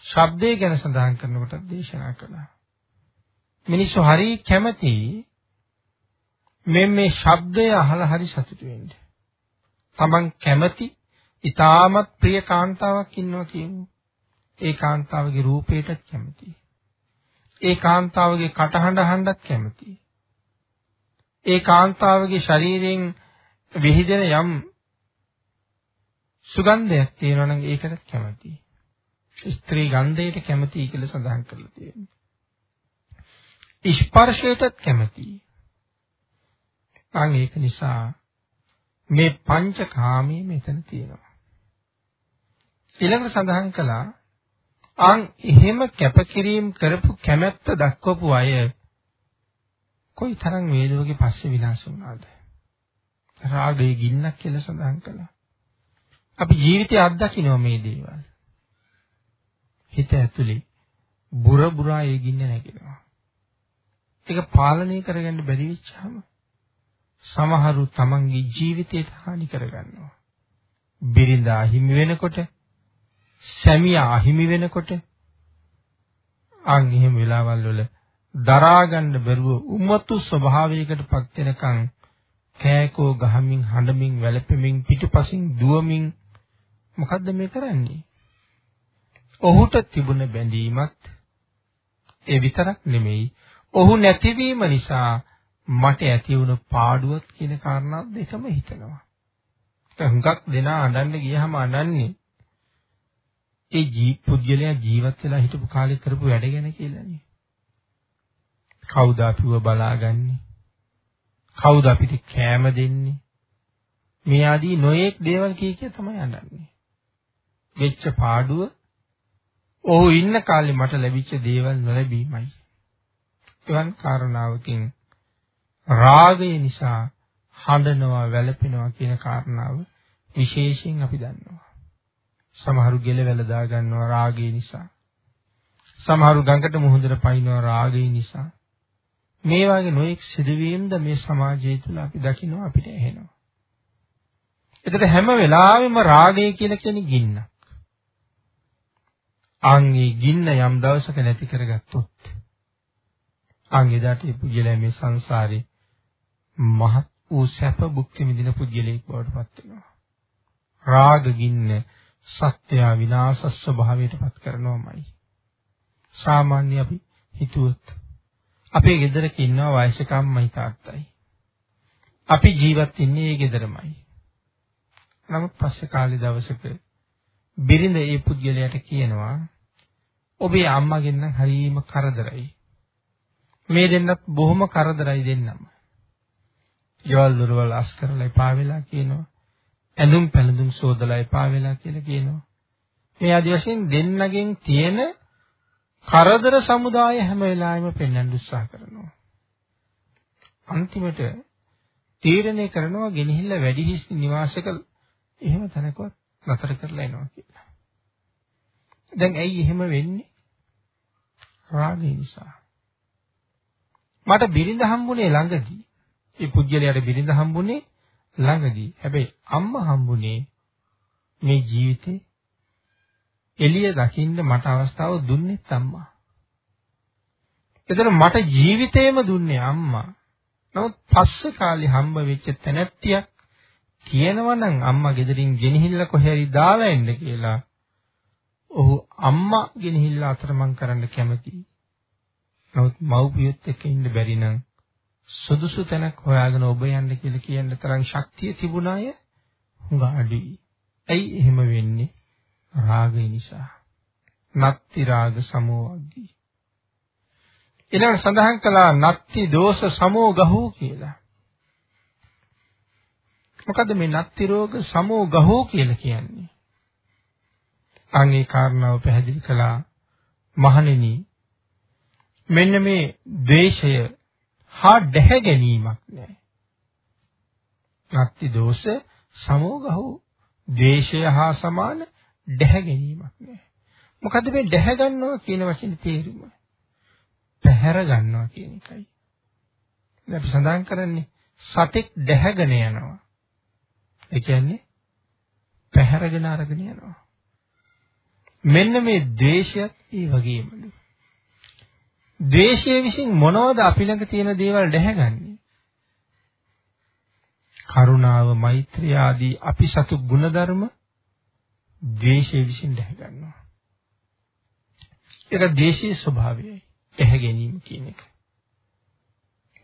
ශබ්දය ගැන සඳහන් කරනකොටත් දේශනා කළා. මිනිස්සු හරි කැමති මේ මේ ශබ්දය අහලා හරි සතුටු වෙන්න. තමන් කැමති ඊටමත් ප්‍රිය කාන්තාවක් ඉන්නවා කියමු. ඒ කාන්තාවගේ රූපයටත් කැමතියි. ඒ කාන්තාවගේ කටහඬ අහන්නත් කැමතියි. ඒ කාන්තාවගේ ශරීරයෙන් විහිදෙන යම් සුගන්ධයක් තියෙනවා නම් ඒකට කැමතියි. ස්ත්‍රී ගන්ධයට කැමතියි කියලා සඳහන් කරලා තියෙනවා. ස්පර්ශයටත් කැමතියි. අන් ඒක නිසා මේ පංචකාමයේ මෙතන තියෙනවා. ඊළඟට සඳහන් කළා අන් එහෙම කැපකිරීම කරපු කැමැත්ත දක්වපු අය කොයි තරම් මේ ලෝකෙ පස්සේ විනාශ වුණාද? රාගයේ ගින්නක් කියලා සඳහන් කළා. අපි ජීවිතේ අත්දකින්න මේ දේවල්. හිත ඇතුලේ බුර බුරා ඒ ගින්න නැගෙනවා. ඒක පාලනය කරගන්න බැරි වෙච්චාම සමහරු තමන්ගේ ජීවිතයට හානි කරගන්නවා. බිරිඳා හිමි වෙනකොට සැමියා අහිමි වෙනකොට අන් එහෙම වෙලාවල් වල දරා ගන්න බැරුව උමතු ස්වභාවයකට පත් වෙනකන් කෑකෝ ගහමින් හඬමින් වැළපෙමින් පිටුපසින් දුවමින් මොකද්ද මේ කරන්නේ? ඔහුට තිබුණ බැඳීමත් ඒ විතරක් නෙමෙයි ඔහු නැතිවීම නිසා මට ඇති වුණු පාඩුවක් කියන කාරණා දෙකම හිතනවා. හුඟක් දෙනා අඬන්න ගියහම අඬන්නේ ඒ ජී පුද්ගලයා ජීවත් වෙලා හිටපු කාලේ කරපු වැඩ ගැන කියලානේ. කවුද අපිව බලාගන්නේ? කවුද අපිට කෑම දෙන්නේ? මේ ආදී නොයේක් දේවල් කිය කිය තමයි අඬන්නේ. වෙච්ච පාඩුව ඔහු ඉන්න කාලේ මට ලැබිච්ච දේවල් නොලැබීමයි. එවන් කාරණාවකින් රාගය නිසා හඬනවා වැළපෙනවා කියන කාරණාව විශේෂයෙන් අපි දන්නවා. සමහරු ගෙලවැල දා ගන්නවා රාගය නිසා. සමහරු ගඟට මුහුදට පනිනවා රාගය නිසා. මේ වගේ නොඑක් සිදුවීම්ද මේ සමාජය තුළ අපි දකිනවා අපිට ඇහෙනවා. එතකොට හැම වෙලාවෙම රාගය කියලා කියන්නේ ගින්නක්. අංගේ ගින්න යම් දවසක නැති කරගත්තොත් අංගෙදාට මේ පුජ්‍යලයා මේ සංසාරේ මහත් වූ සැප භුක්ති විඳින පුජ්‍යලෙක් බවට පත් වෙනවා. රාග ගින්න සත්‍ය විනාශ ස්වභාවයට පත් කරනවමයි. සාමාන්‍ය අපි හිතුවොත් අපේ ගෙදරක ඉන්නවා වයසක අම්මයි තාත්තයි. අපි ජීවත් වෙන්නේ ඒ ගෙදරමයි. නමුත් පස්සේ කාලේ දවසක බිරිඳ ඒ පුද්ගලයාට කියනවා ඔබේ අම්මගෙන් නම් හරීම කරදරයි. මේ දෙන්නත් බොහොම කරදරයි දෙන්නම. ගෙවල් දොරවල් අස් කරලා එපා වෙලා කියනවා. ඇඳුම් පැළඳුම් සෝදලා එපා වෙලා කියලා කියනවා. මේ ආදි වශයෙන් දෙන්නගෙන් තියෙන කරදර සමුදාය හැම වෙලාවෙම පෙන්වන්න උත්සාහ කරනවා. අන්තිමට තීරණය කරනවා ගෙනහිල්ලා වැඩි හිස් නිවාසයක එහෙම තැනකවත් නතර කරලා එනවා කියලා. දැන් ඇයි එහෙම වෙන්නේ? රාගය නිසා. මට බිරිඳ හම්බුනේ ළඟදී. ඒ පුජ්‍යලයට බිරිඳ හම්බුනේ ළඟදී. හැබැයි අම්මා හම්බුනේ මේ ජීවිතේ එළිය දකින්න මට අවස්ථාව දුන්නේ අම්මා. එතන මට ජීවිතේම දුන්නේ අම්මා. නමුත් පස්සේ කාලේ හම්බ වෙච්ච තැනැත්තියක් කියනවා නම් අම්මා ගෙදරින් ගෙනහිල්ලා කොහේ හරි දාලා එන්න කියලා. ඔහු අම්මා ගෙනහිල්ලා අතරමං කරන්න කැමතියි. නමුත් මව්පියොත් එක්ක ඉන්න බැරි නම් සුදුසු තැනක් හොයාගෙන ඔබ යන්න කියලා කියන්න තරම් ශක්තිය තිබුණ අය හුඟ අඩුයි. ඇයි එහෙම වෙන්නේ? රාගය නිසා. නත්ති රාග සමෝවග්ගී. ඊළඟට සඳහන් කළා නත්ති දෝෂ සමෝ ගහෝ කියලා. මොකද මේ නත්ති රෝග සමෝ ගහෝ කියලා කියන්නේ? අංගේ කාරණාව පැහැදිලි කළා මහණෙනි මෙන්න මේ ද්වේෂය හා දැහැ ගැනීමක් නෑ. නත්ති දෝෂ සමෝ ගහෝ ද්වේෂය හා සමාන දැහැ ගැනීමක් නෑ. මොකද මේ දැහැ ගන්නවා කියන වචනේ තේරුම? පැහැර ගන්නවා කියන එකයි. අපි සඳහන් කරන්නේ සතෙක් දැහැගෙන යනවා. ඒ කියන්නේ පැහැරගෙන අරගෙන යනවා. මෙන්න මේ ද්වේෂයත් ඒ වගේමලු. ද්වේෂය විසින් මොනවද අපි ළඟ තියෙන දේවල් දැහැගන්නේ? කරුණාව, මෛත්‍රිය ආදී අපි සතු ගුණධර්ම ද්වේෂය විසින් දැහැ ගන්නවා. ඒක ද්වේෂයේ ස්වභාවයයි. ඇහැ ගැනීම කියන එක.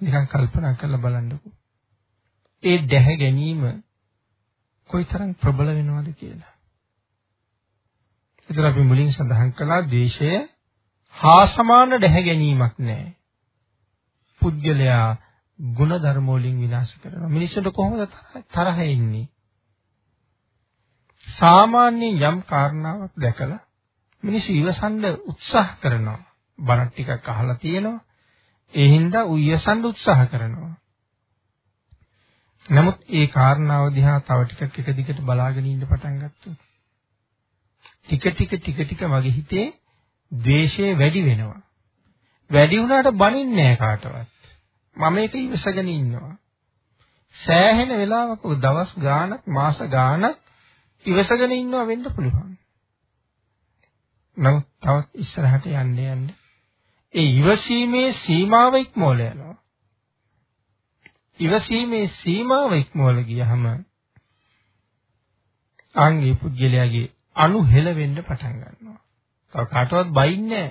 නිකන් කල්පනා කරලා බලන්නකෝ. ඒ දැහැ ගැනීම කොයිතරම් ප්‍රබල වෙනවද කියලා. ඒතර අපි මුලින් සඳහන් කළා ද්වේෂය හා සමාන දැහැ ගැනීමක් නෑ. පුද්ගලයා ගුණ ධර්ම වලින් විනාශ කරනවා. මිනිස්සුන්ට කොහොමද තරහ එන්නේ? සාමාන්‍ය යම් කාරණාවක් දැකලා මිනිස්සු ඉවසන්න උත්සාහ කරනවා. බණ ටිකක් අහලා තියෙනවා. ඒ හින්දා උයසන්න උත්සාහ කරනවා. නමුත් ඒ කාරණාව දිහා තව ටිකක් එක දිගට බලාගෙන ඉන්න පටන් ගත්තොත් ටික ටික ටික ටික මගේ හිතේ ද්වේෂය වැඩි වෙනවා. වැඩි වුණාට බනින්නේ නැහැ කාටවත්. මම ඒක ඉවසගෙන ඉන්නවා. සෑහෙන වෙලාවක දවස් ගාණක් මාස ගාණක් ඉවසගෙන ඉන්නවා වෙන්න පුළුවන්. නමුත් තවත් ඉස්සරහට යන්න යන්න ඒ ඉවසීමේ සීමාව ඉක්මවල යනවා. ඉවසීමේ සීමාව ඉක්මවල ගියහම ආන්ගේ පුද්ගලයාගේ අණු හෙලවෙන්න පටන් ගන්නවා. තව කාටවත් බයින්නේ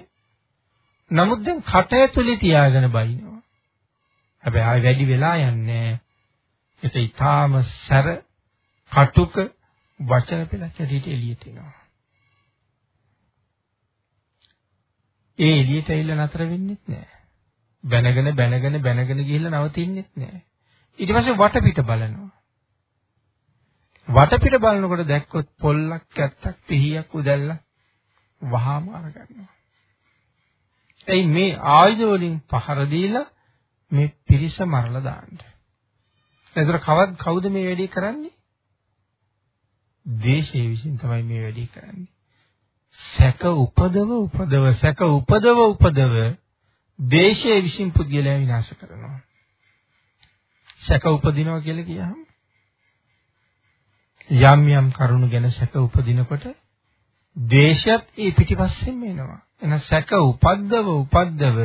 නමුත් දැන් කට ඇතුලේ තියාගෙන බයිනවා. හැබැයි ආයෙ වැඩි වෙලා යන්නේ ඒක ඊටාම සැර කටුක වචන පෙළක් ඇටියට එළියට එනවා. ඒ එළියට ඇවිල්ලා නතර වෙන්නෙත් නෑ. බැනගෙන බැනගෙන බැනගෙන ගිහිල්ලා නවතින්නෙත් නෑ. ඊට පස්සේ වටපිට බලනවා. වටපිට බලනකොට දැක්කොත් පොල්ලක් කැත්තක් පිහියක් උදැල්ල වහාම අරගන්නවා. එයි මේ ආයුධ වලින් පහර දීලා මේ පිරිස මරලා දාන්න. එතකොට කවද කවුද මේ වැඩේ කරන්නේ? දේශයේ විසින් තමයි මේ වැඩේ කරන්නේ. සැක උපදව උපදව සැක උපදව උපදව දේශයේ විසින් පුද්ගලයා විනාශ කරනවා. සැක උපදිනවා කියලා කියහම යම් යම් කරුණු ගැන සැක උපදිනකොට දේශයත් ඒ පිටිපස්සෙන් එනවා. එහෙනම් සැක උපද්දව උපද්දව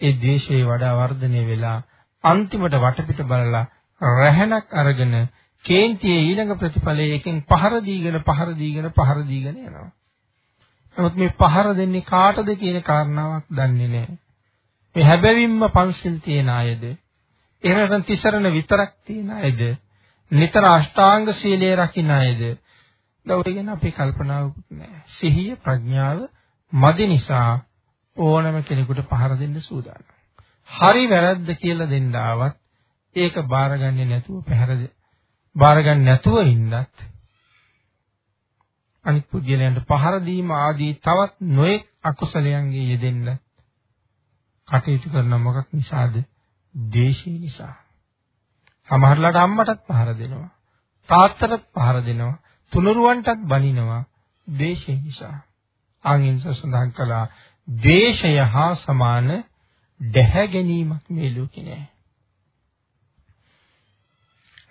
ඒ දේශේ වඩා වර්ධනය වෙලා අන්තිමට වටපිට බලලා රැහැනක් අරගෙන කේන්තියේ ඊළඟ ප්‍රතිඵලයේ එකෙන් පහර දීගෙන පහර දීගෙන පහර දීගෙන යනවා. නමුත් මේ පහර දෙන්නේ කාටද කියන කාරණාවක් දන්නේ නැහැ. මේ හැබැවින්ම පන්සිල් තියන අයද එහෙම නැත්නම් තිසරණ විතරක් තියන අයද නිතර අෂ්ටාංග සීලය රකින්න අයද දවල් ගැන අපේ කල්පනාවකුත් නැහැ. සිහිය ප්‍රඥාව මදි නිසා ඕනම කෙනෙකුට පහර දෙන්න සූදානම්. හරි වැරද්ද කියලා දෙන්න ආවත් ඒක බාරගන්නේ නැතුව පැහැරද බාරගන්නේ නැතුව ඉන්නත් අනිත් පුද්ගලයන්ට පහර දීම ආදී තවත් නොයෙක් අකුසලයන්ගේ යෙදෙන්න කටයුතු කරන මොකක් නිසාද? දේශී නිසා. සමහරලාට අම්මටත් පහර දෙනවා. තාත්තටත් පහර දෙනවා. තුනුරුවන්ටත් බනිනවා. දේශී නිසා. ආන්ගෙන් සඳහන් කළා දේශය හා සමාන දැහැ ගැනීමක් මේ ලෝකේ නෑ.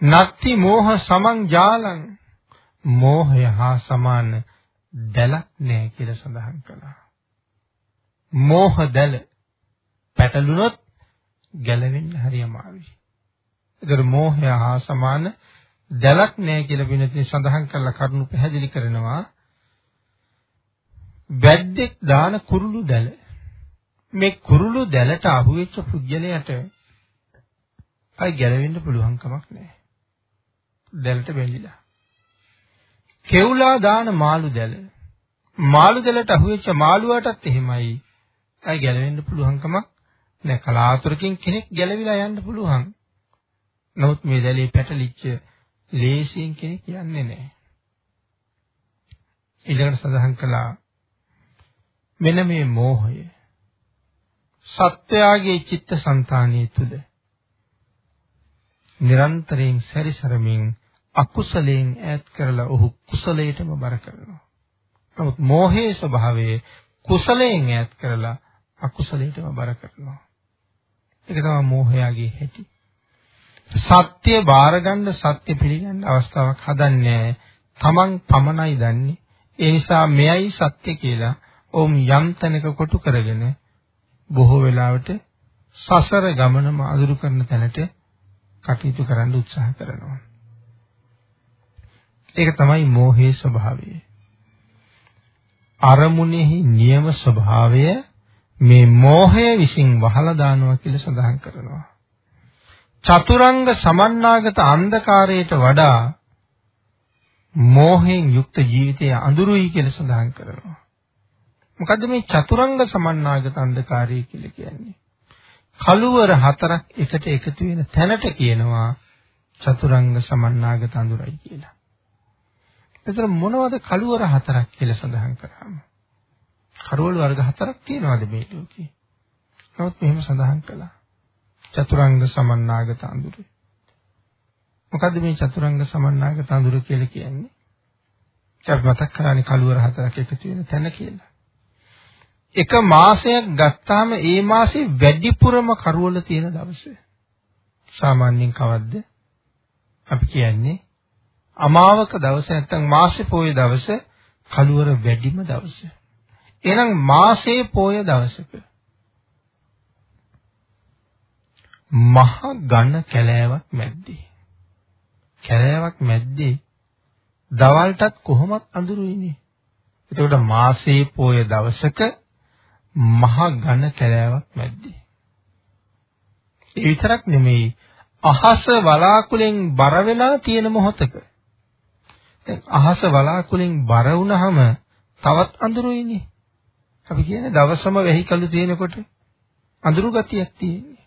නත්ති මෝහ සමං ජාලං මෝහය හා සමාන දැලක් නෑ කියලා සඳහන් කළා. මෝහ දැල පැටලුනොත් ගැලවෙන්න හරි අමාරුයි. ඒතර මෝහය හා සමාන දැලක් නෑ කියලා වෙනදී සඳහන් කරලා කරුණු පැහැදිලි කරනවා. වැද්දෙක් දාන කුරුළු දැල මේ කුරුළු දැලට අහුවෙච්ච පුද්ගලයාට අය ගැලවෙන්න පුළුවන් කමක් නැහැ. දැලට බැඳිලා. කෙවුලා දාන මාළු දැල. මාළු දැලට අහුවෙච්ච මාළුවාටත් එහෙමයි. අය ගැලවෙන්න පුළුවන් කමක් නැහැ. කලාතුරකින් කෙනෙක් ගැලවිලා යන්න පුළුවන්. නමුත් මේ දැලේ පැටලිච්ච ලේසියෙන් කෙනෙක් යන්නේ නැහැ. ඊළඟට සඳහන් කළා මෙන්න මේ මෝහය සත්‍යයේ චිත්තසංතානිය තුල නිරන්තරයෙන් සැරිසරමින් අකුසලයෙන් ඈත් කරලා ඔහු කුසලයටම බර කරනවා. නමුත් මෝහයේ ස්වභාවය කුසලයෙන් ඈත් කරලා අකුසලයටම බර කරනවා. ඒක තමයි මෝහයගේ හැටි. සත්‍ය බාරගන්න සත්‍ය පිළිගන්න අවස්ථාවක් හදන්නේ තමන් පමණයි දන්නේ. ඒ නිසා මෙයයි සත්‍ය කියලා ඔවුන් යම් තැනක කොටු කරගෙන බොහෝ වෙලාවට සසර ගමනම අඳුරු කරන තැනට කටයුතු කරන්න උත්සාහ කරනවා. ඒක තමයි මෝහයේ ස්වභාවය. අරමුණෙහි නියම ස්වභාවය මේ මෝහය විසින් වහලා දානවා කියලා සඳහන් කරනවා. චතුරංග සමන්නාගත අන්ධකාරයට වඩා මෝහයෙන් යුක්ත ජීවිතය අඳුරුයි කියලා සඳහන් කරනවා. මොකද්ද මේ චතුරංග සමන්නාගත අන්ධකාරය කියලා කියන්නේ? කළුවර හතරක් එකට එකතු වෙන තැනට කියනවා චතුරංග සමන්නාගත අඳුරයි කියලා. එතන මොනවද කළුවර හතරක් කියලා සඳහන් කරාම? කරවල වර්ග හතරක් තියෙනවාද මේ ලෝකේ? නමුත් මෙහෙම සඳහන් කළා. චතුරංග සමන්නාගත අඳුර. මොකද්ද මේ චතුරංග සමන්නාගත අඳුර කියලා කියන්නේ? අපි මතක් කරන්නේ කළුවර හතරක් එකතු වෙන තැන කියලා. එක මාසයක් ගත්තාම ඒ මාසේ වැඩිපුරම කරවල තියෙන දවස. සාමාන්‍යයෙන් කවද්ද? අපි කියන්නේ අමාවක දවස නැත්නම් මාසේ පොය දවස කළුවර වැඩිම දවස. එහෙනම් මාසේ පොය දවසක මහ ඝන කැලෑවක් මැද්දේ කැලෑවක් මැද්දේ දවල්ටත් කොහොමත් අඳුරුයිනේ. එතකොට මාසේ පොය දවසක මහ ඝන කැලෑවක් මැද්දේ. ඒ විතරක් නෙමෙයි අහස වලාකුලෙන් බර වෙලා තියෙන මොහොතක. දැන් අහස වලාකුලෙන් බර වුණාම තවත් අඳුරුයිනේ. අපි කියන්නේ දවසම වෙහිකලු තියෙනකොට අඳුරු ගතියක් තියෙන්නේ.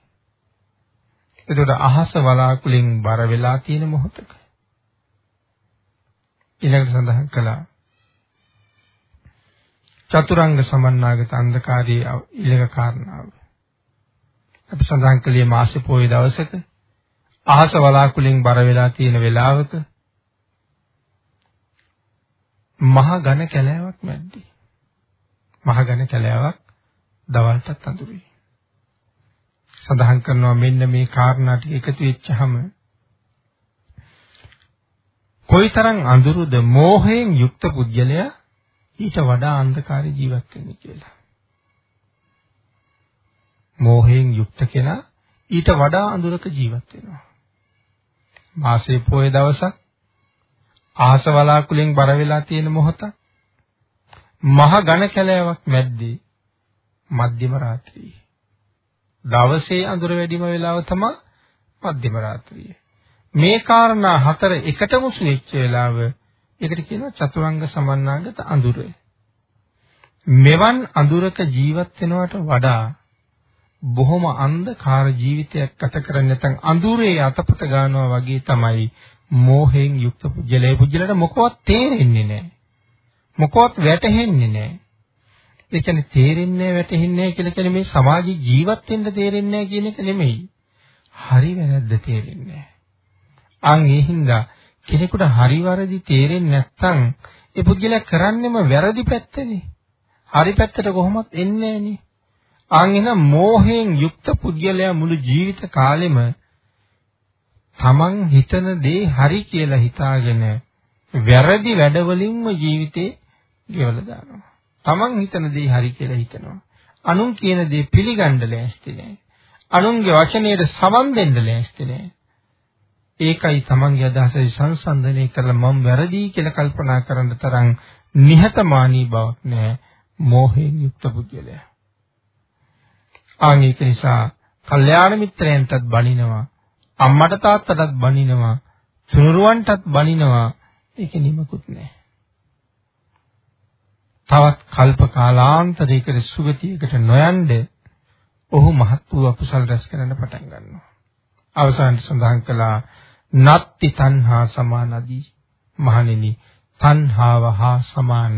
එතකොට අහස වලාකුලෙන් බර වෙලා තියෙන මොහොතක ඊළඟට සඳහන් කළා චතුරංග සමන්නාගත අන්ධකාරයේ ඊළඟ කාරණාව. අපි සඳහන් කළේ මාසේ පොයේ දවසක අහස වලාකුලින් බර වෙලා තියෙන වෙලාවක මහ ඝන කැලෑවක් මැද්දේ. මහ ඝන කැලෑවක් දවල්ටත් අඳුරුයි. සඳහන් කරනවා මෙන්න මේ කාරණා ටික එකතු වෙච්චහම කොයිතරම් අඳුරුද මෝහයෙන් යුක්ත පුද්ගලයා ඊට වඩා අන්ධකාරී ජීවත් වෙන්නේ කියලා. මෝහයෙන් යුක්ත කෙනා ඊට වඩා අඳුරක ජීවත් වෙනවා. මාසේ පොයේ දවසක් ආහස වලාකුලෙන් බර වෙලා තියෙන මොහොතක් මහ ඝන කැලෑවක් මැද්දේ මධ්‍යම රාත්‍රියේ දවසේ අඳුර වැඩිම වෙලාව තමයි මධ්‍යම රාත්‍රියේ මේ කාරණා හතර එකට මුසු වෙච්ච වෙලාව ඒකට කියනවා චතුරංග සමන්නාගත අඳුර. මෙවන් අඳුරක ජීවත් වෙනවට වඩා බොහොම අන්ධකාර ජීවිතයක් ගත කරන්නේ නැත්නම් අඳුරේ අතපත ගන්නවා වගේ තමයි මෝහයෙන් යුක්ත පුජ්‍යලේ පුජ්‍යලට මොකවත් තේරෙන්නේ නැහැ. මොකවත් වැටහෙන්නේ නැහැ. ඒ කියන්නේ තේරෙන්නේ වැටහෙන්නේ නැහැ කියලා කියන්නේ මේ සමාජ ජීවත් වෙන්න තේරෙන්නේ නැහැ කියන එක නෙමෙයි. හරි වැරද්ද තේරෙන්නේ නැහැ. අන් ඒ හින්දා කෙනෙකුට හරි වැරදි තේරෙන්නේ නැත්නම් ඒ පුද්ගලයා කරන්නේම වැරදි පැත්තනේ. හරි පැත්තට කොහොමත් එන්නේ නැහනේ. අන් එන මෝහයෙන් යුක්ත පුද්ගලයා මුළු ජීවිත කාලෙම තමන් හිතන දේ හරි කියලා හිතාගෙන වැරදි වැඩවලින්ම ජීවිතේ ගෙවලා දානවා. තමන් හිතන දේ හරි කියලා හිතනවා. අනුන් කියන දේ පිළිගන්න ලෑස්ති නැහැ. අනුන්ගේ වචනයට සමන් දෙන්න ලෑස්ති නැහැ. ඒකයි තමන්ගේ අදහස සංසන්දනය කරලා මම වැරදි කියලා කල්පනා කරන්න තරම් නිහතමානී බවක් නැහැ. මෝහයෙන් යුක්ත පුද්ගලයා. ආන් ඒක නිසා කල්යාණ මිත්‍රයන්ටත් බනිනවා අම්මට තාත්තටත් බනිනවා තුනුරුවන්ටත් බනිනවා ඒක නිමකුත් නැහැ. තවත් කල්ප කාලාන්තරයකට සුගතියකට නොයන්ද ඔහු මහත් වූ අකුසල් රැස් කරන්න පටන් ගන්නවා. අවසානයේ සඳහන් කළා නත්ති තණ්හා සමානදී මහණෙනි තණ්හාව හා සමාන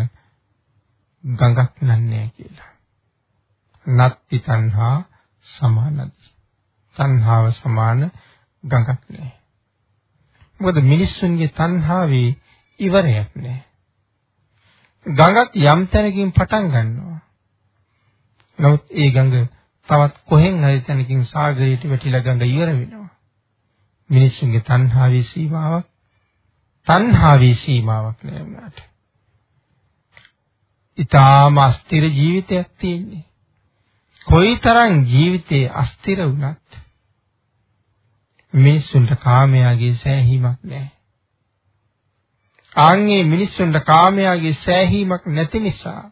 ගඟක් නන්නේ කියලා. නත්ති තණ්හා සමානදී. තණ්හාව සමාන ගඟක් නෑ. මොකද මිනිස්සුන්ගේ තණ්හාවේ ඉවරයක් නෑ. ගඟක් යම් තැනකින් පටන් ගන්නවා. නමුත් ඒ ගඟ තවත් කොහෙන් හරි තැනකින් සාගරයට වැටිලා ගඟ ඉවර වෙනවා. මිනිස්සුන්ගේ තණ්හාවේ සීමාවක් තණ්හාවේ සීමාවක් නෑ උනාට. ඊටාම අස්තිර ජීවිතයක් තියෙන්නේ. කොයිතරම් ජීවිතේ අස්තිර වුණත් මිනිස්සුන්ට කාමයාගේ සෑහීමක් නැහැ. ආන්ගේ මිනිස්සුන්ට කාමයාගේ සෑහීමක් නැති නිසා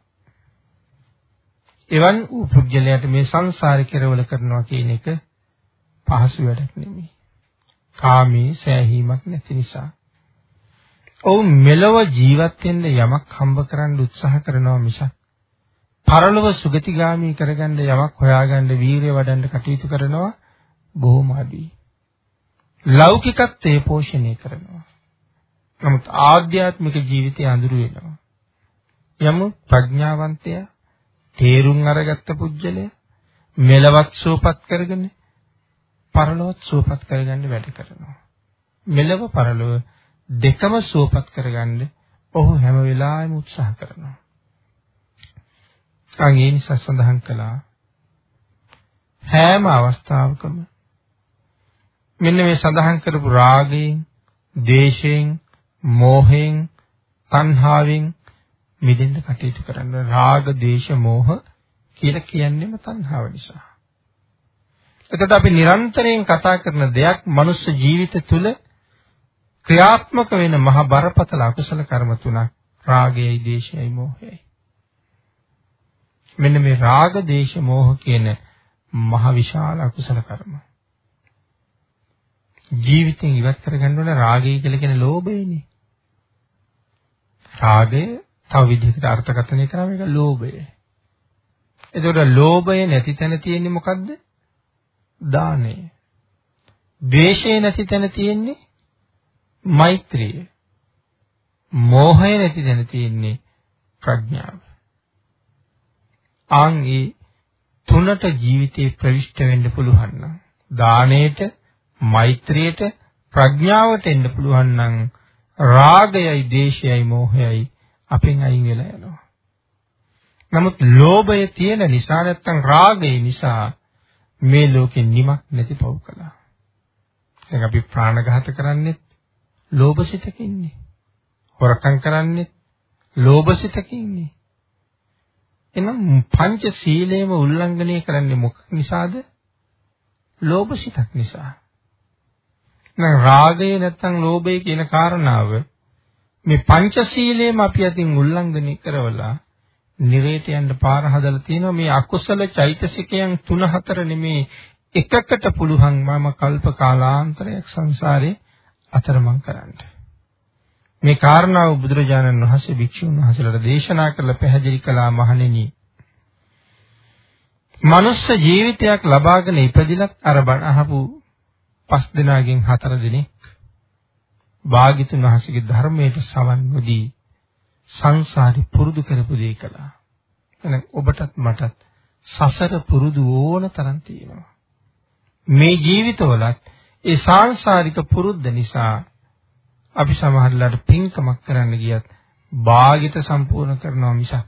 එවන් වූ පුද්ගලයාට මේ සංසාර කෙරවල කරනවා කියන එක පහසු වැඩක් නෙමෙයි. කාමී සෑහීමක් නැති නිසා. ඔවුන් මෙලව ජීවත් වෙන්න යමක් හම්බ කරන්න උත්සාහ කරනවා මිසක් පරලොව සුගතිගාමී කරගන්න යමක් හොයාගන්න වීරිය වඩන්න කටයුතු කරනවා බොහොම අඩුයි. ලෞකිකත්වයේ පෝෂණය කරනවා. නමුත් ආධ්‍යාත්මික ජීවිතය අඳුරු වෙනවා. යමු ප්‍රඥාවන්තයා තේරුම් අරගත්ත පුජ්‍යලයා මෙලවත් සුවපත් කරගෙන පරලොවත් සුවපත් කරගන්න වැඩ කරනවා. මෙලව පරලොව දෙකම සුවපත් කරගන්න ඔහු හැම වෙලාවෙම උත්සාහ කරනවා. අන් ඒ නිසා සඳහන් කළා හැම අවස්ථාවකම මෙන්න මේ සඳහන් කරපු රාගයෙන්, දේශයෙන්, මෝහයෙන්, තණ්හාවෙන් මිදෙන්න කටයුතු කරන්න. රාග, දේශ, මෝහ කියලා කියන්නේම තණ්හාව නිසා. එතකොට අපි නිරන්තරයෙන් කතා කරන දෙයක් මනුස්ස ජීවිත තුළ ක්‍රියාත්මක වෙන මහ බරපතල අකුසල කර්ම තුනක් රාගයයි, දේශයයි, මෝහයයි. මෙන්න මේ රාග, දේශ, මෝහ කියන මහ විශාල අකුසල කර්ම. ජීවිතෙන් ඉවත් කරගන්න ඕන රාගය කියලා කියන ලෝභයනේ. රාගය තව විදිහකට අර්ථකථනය කරාම ඒක ලෝභය. එතකොට ලෝභය නැති තැන තියෙන්නේ මොකද්ද? දානය. ද්වේෂය නැති තැන තියෙන්නේ මෛත්‍රිය. මෝහය නැති තැන තියෙන්නේ ප්‍රඥාව. ආන් ඒ තුනට ජීවිතේ ප්‍රවිෂ්ඨ වෙන්න පුළුවන් නම් දාණයට මෛත්‍රියට ප්‍රඥාවට එන්න පුළුවන් නම් රාගයයි, දේශයයි, මෝහයයි අපෙන් අයින් වෙලා යනවා. නමුත් ලෝභය තියෙන නිසා නැත්තම් රාගය නිසා මේ ලෝකෙ නිමක් නැති පව් කළා. දැන් අපි ප්‍රාණඝාත කරන්නේත් ලෝභසිතකින්නේ. හොරකම් කරන්නේත් ලෝභසිතකින්නේ. එහෙනම් පංච සීලේම උල්ලංඝනය කරන්නේ මොකක් නිසාද? ලෝභසිතක් නිසා. නැත්නම් රාගය නැත්නම් ලෝභය කියන කාරණාව මේ පංචශීලයේම අපි අතින් උල්ලංඝනය කරවලා නිරේට යන්න පාර හදලා තියෙනවා මේ අකුසල චෛතසිකයන් 3 4 නෙමේ එකකට පුළුවන් මම කල්ප කාලාන්තරයක් සංසාරේ අතරමං කරන්න. මේ කාරණාව බුදුරජාණන් වහන්සේ භික්ෂුන් වහන්සේලාට දේශනා කරලා පැහැදිලි කළා මහණෙනි. මනුස්ස ජීවිතයක් ලබාගෙන ඉපදිලත් අර බණ අහපු පස් දෙනාගෙන් හතර දෙනෙක් භාග්‍යතුන් වහන්සේගේ ධර්මයට සවන් නොදී සංසාරේ පුරුදු කරපු දේ කළා. එහෙනම් ඔබටත් මටත් සසර පුරුදු ඕන තරම් තියෙනවා. මේ ජීවිතවලත් ඒ සාංශාරික පුරුද්ද නිසා අපි සමහරලාට පින්කමක් කරන්න ගියත් භාගිත සම්පූර්ණ කරනවා මිසක්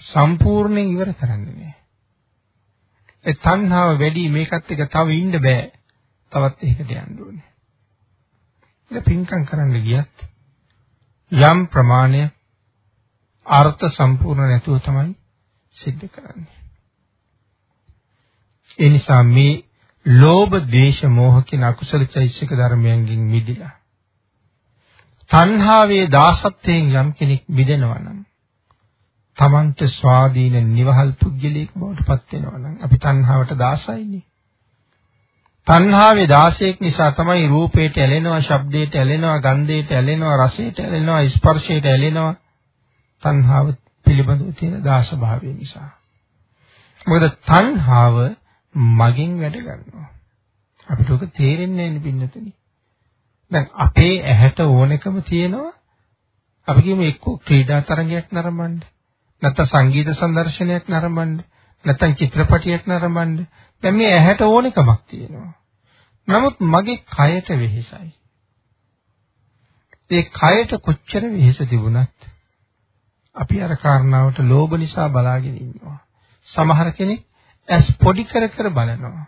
සම්පූර්ණයෙන් ඉවර කරන්නේ නෑ. ඒ තණ්හාව වැඩි මේකත් එක තව ඉන්න බෑ. තවත් ඒකට යන්න ඕනේ. ඒක පින්කම් කරන්න ගියත් යම් ප්‍රමාණයක් අර්ථ සම්පූර්ණ නැතුව තමයි සිද්ධ කරන්නේ. ඒ නිසා මේ ලෝභ, ද්වේෂ, මෝහ කියන අකුසල චෛතසික ධර්මයන්ගෙන් මිදිලා තණ්හාවේ දාසත්වයෙන් යම් කෙනෙක් මිදෙනවා නම් තමන්ට ස්වාධීන නිවහල් පුද්ගලයෙක් බවට පත් වෙනවා නම් අපි තණ්හාවට දාසයිනේ. තණ්හාවේ දාසයෙක් නිසා තමයි රූපයට ඇලෙනවා, ශබ්දයට ඇලෙනවා, ගන්ධයට ඇලෙනවා, රසයට ඇලෙනවා, ස්පර්ශයට ඇලෙනවා. තණ්හාව පිළිබඳව තියෙන දාස භාවය නිසා. මොකද තණ්හාව මගෙන් වැඩ ගන්නවා. අපිට ඔක තේරෙන්නේ නැහැ පින්නතනි. දැන් අපේ ඇහැට ඕනකම තියෙනවා අපි කියමු එක්ක ක්‍රීඩා තරඟයක් නරඹන්න. නැත්නම් සංගීත සංදර්ශනයක් නරඹන්න. නැත්නම් චිත්‍රපටියක් නරඹන්න. දැන් මේ ඇහැට ඕනකමක් තියෙනවා. නමුත් මගේ කයට වෙහෙසයි. ඒ කයට කොච්චර වෙහෙස තිබුණත් අපි අර කාරණාවට ලෝභ නිසා බලාගෙන ඉන්නවා. සමහර කෙනෙක් ඇස් පොඩි කර කර බලනවා.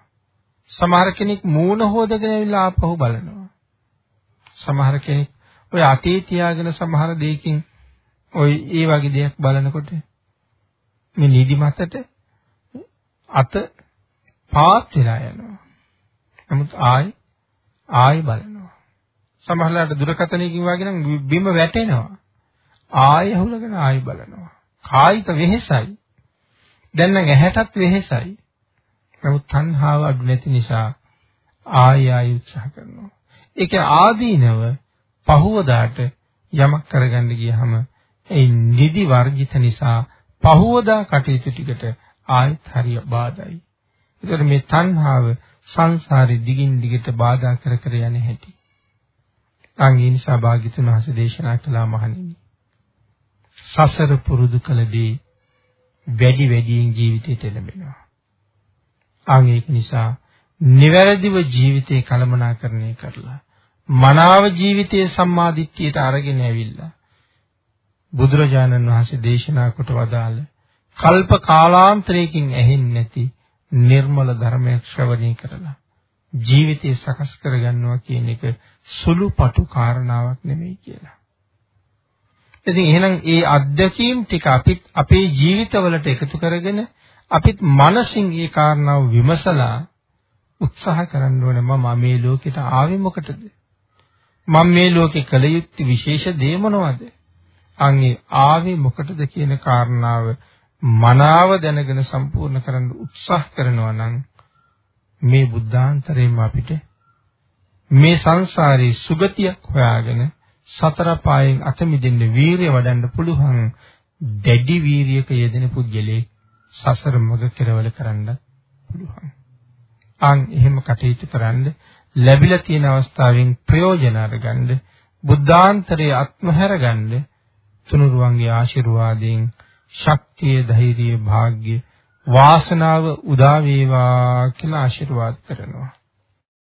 සමහර කෙනෙක් මූණ හොදගෙන ඇවිල්ලා ආපහු බලනවා. සමහර කෙනෙක් ඔය අතේ තියාගෙන සමහර දෙයකින් ඔය ඒ වගේ දෙයක් බලනකොට මේ නිදිමතට අත පාත් වෙලා යනවා. නමුත් ආයි ආයි බලනවා. සමහරලාට දුරකථනයකින් වගේ නම් බිම වැටෙනවා. ආයෙ හුලගෙන ආයෙ බලනවා. කායික වෙහෙසයි. දැන් නම් ඇහැටත් වෙහෙසයි. නමුත් තණ්හාව අඩු නැති නිසා ආයෙ ආයෙ උත්සාහ කරනවා. ඒක ආදීනව පහවදාට යමක් කරගන්න ගියහම ඒ නිදි වර්ජිත නිසා පහවදා කටයුතු ටිකට ආයෙත් හරිය බාධායි. ඒතර මේ තණ්හාව සංසාරේ දිගින් දිගට බාධා කර කර යන හැටි. අන් ඒ නිසා භාග්‍යතුන් වහන්සේ දේශනා කළා මහණෙනි. සසර පුරුදු කළදී වැඩි වැඩියෙන් ජීවිතයට ලැබෙනවා. අන් ඒක නිසා නිවැරදිව ජීවිතේ කළමනාකරණය කරලා මනාව ජීවිතයේ සම්මාදිට්ඨියට අරගෙන ඇවිල්ලා බුදුරජාණන් වහන්සේ දේශනා කොට වදාළ කල්ප කාලාන්තරයකින් ඇහෙන්නේ නැති නිර්මල ධර්මයක් ශ්‍රවණය කරලා ජීවිතය සකස් කරගන්නවා කියන එක සුළුපටු කාරණාවක් නෙමෙයි කියලා. ඉතින් එහෙනම් ඒ අත්දැකීම් ටික අපිත් අපේ ජීවිතවලට එකතු කරගෙන අපිත් මනසින් ඒ කාරණාව විමසලා උත්සාහ කරන්න ඕනේ මම මේ ලෝකෙට ආවේ මොකටද? මම මේ ලෝකේ කළ යුත්තේ විශේෂ දේ මොනවද? අන්නේ ආවේ මොකටද කියන කාරණාව මනාව දැනගෙන සම්පූර්ණ කරන්න උත්සාහ කරනවා නම් මේ බුද්ධාන්තරයෙන් අපිට මේ සංසාරේ සුගතියක් හොයාගෙන සතර පායෙන් අත මිදෙන්න වීරිය වඩන්න පුළුවන් දැඩි වීරියක යෙදෙන පුද්ගලයෙක් සසර මඟ කෙරවල කරන්න පුළුවන්. අන් එහෙම කටයුතු කරන්න ලැබිලා තියෙන අවස්ථාවෙන් ප්‍රයෝජන අරගන්න බුද්ධාන්තරයේ අත්මහැර ගන්න තුනුරුවන්ගේ ආශිර්වාදයෙන් ශක්තිය ධෛර්යය වාසනාව උදා වේවා කියලා ආශිර්වාද කරනවා.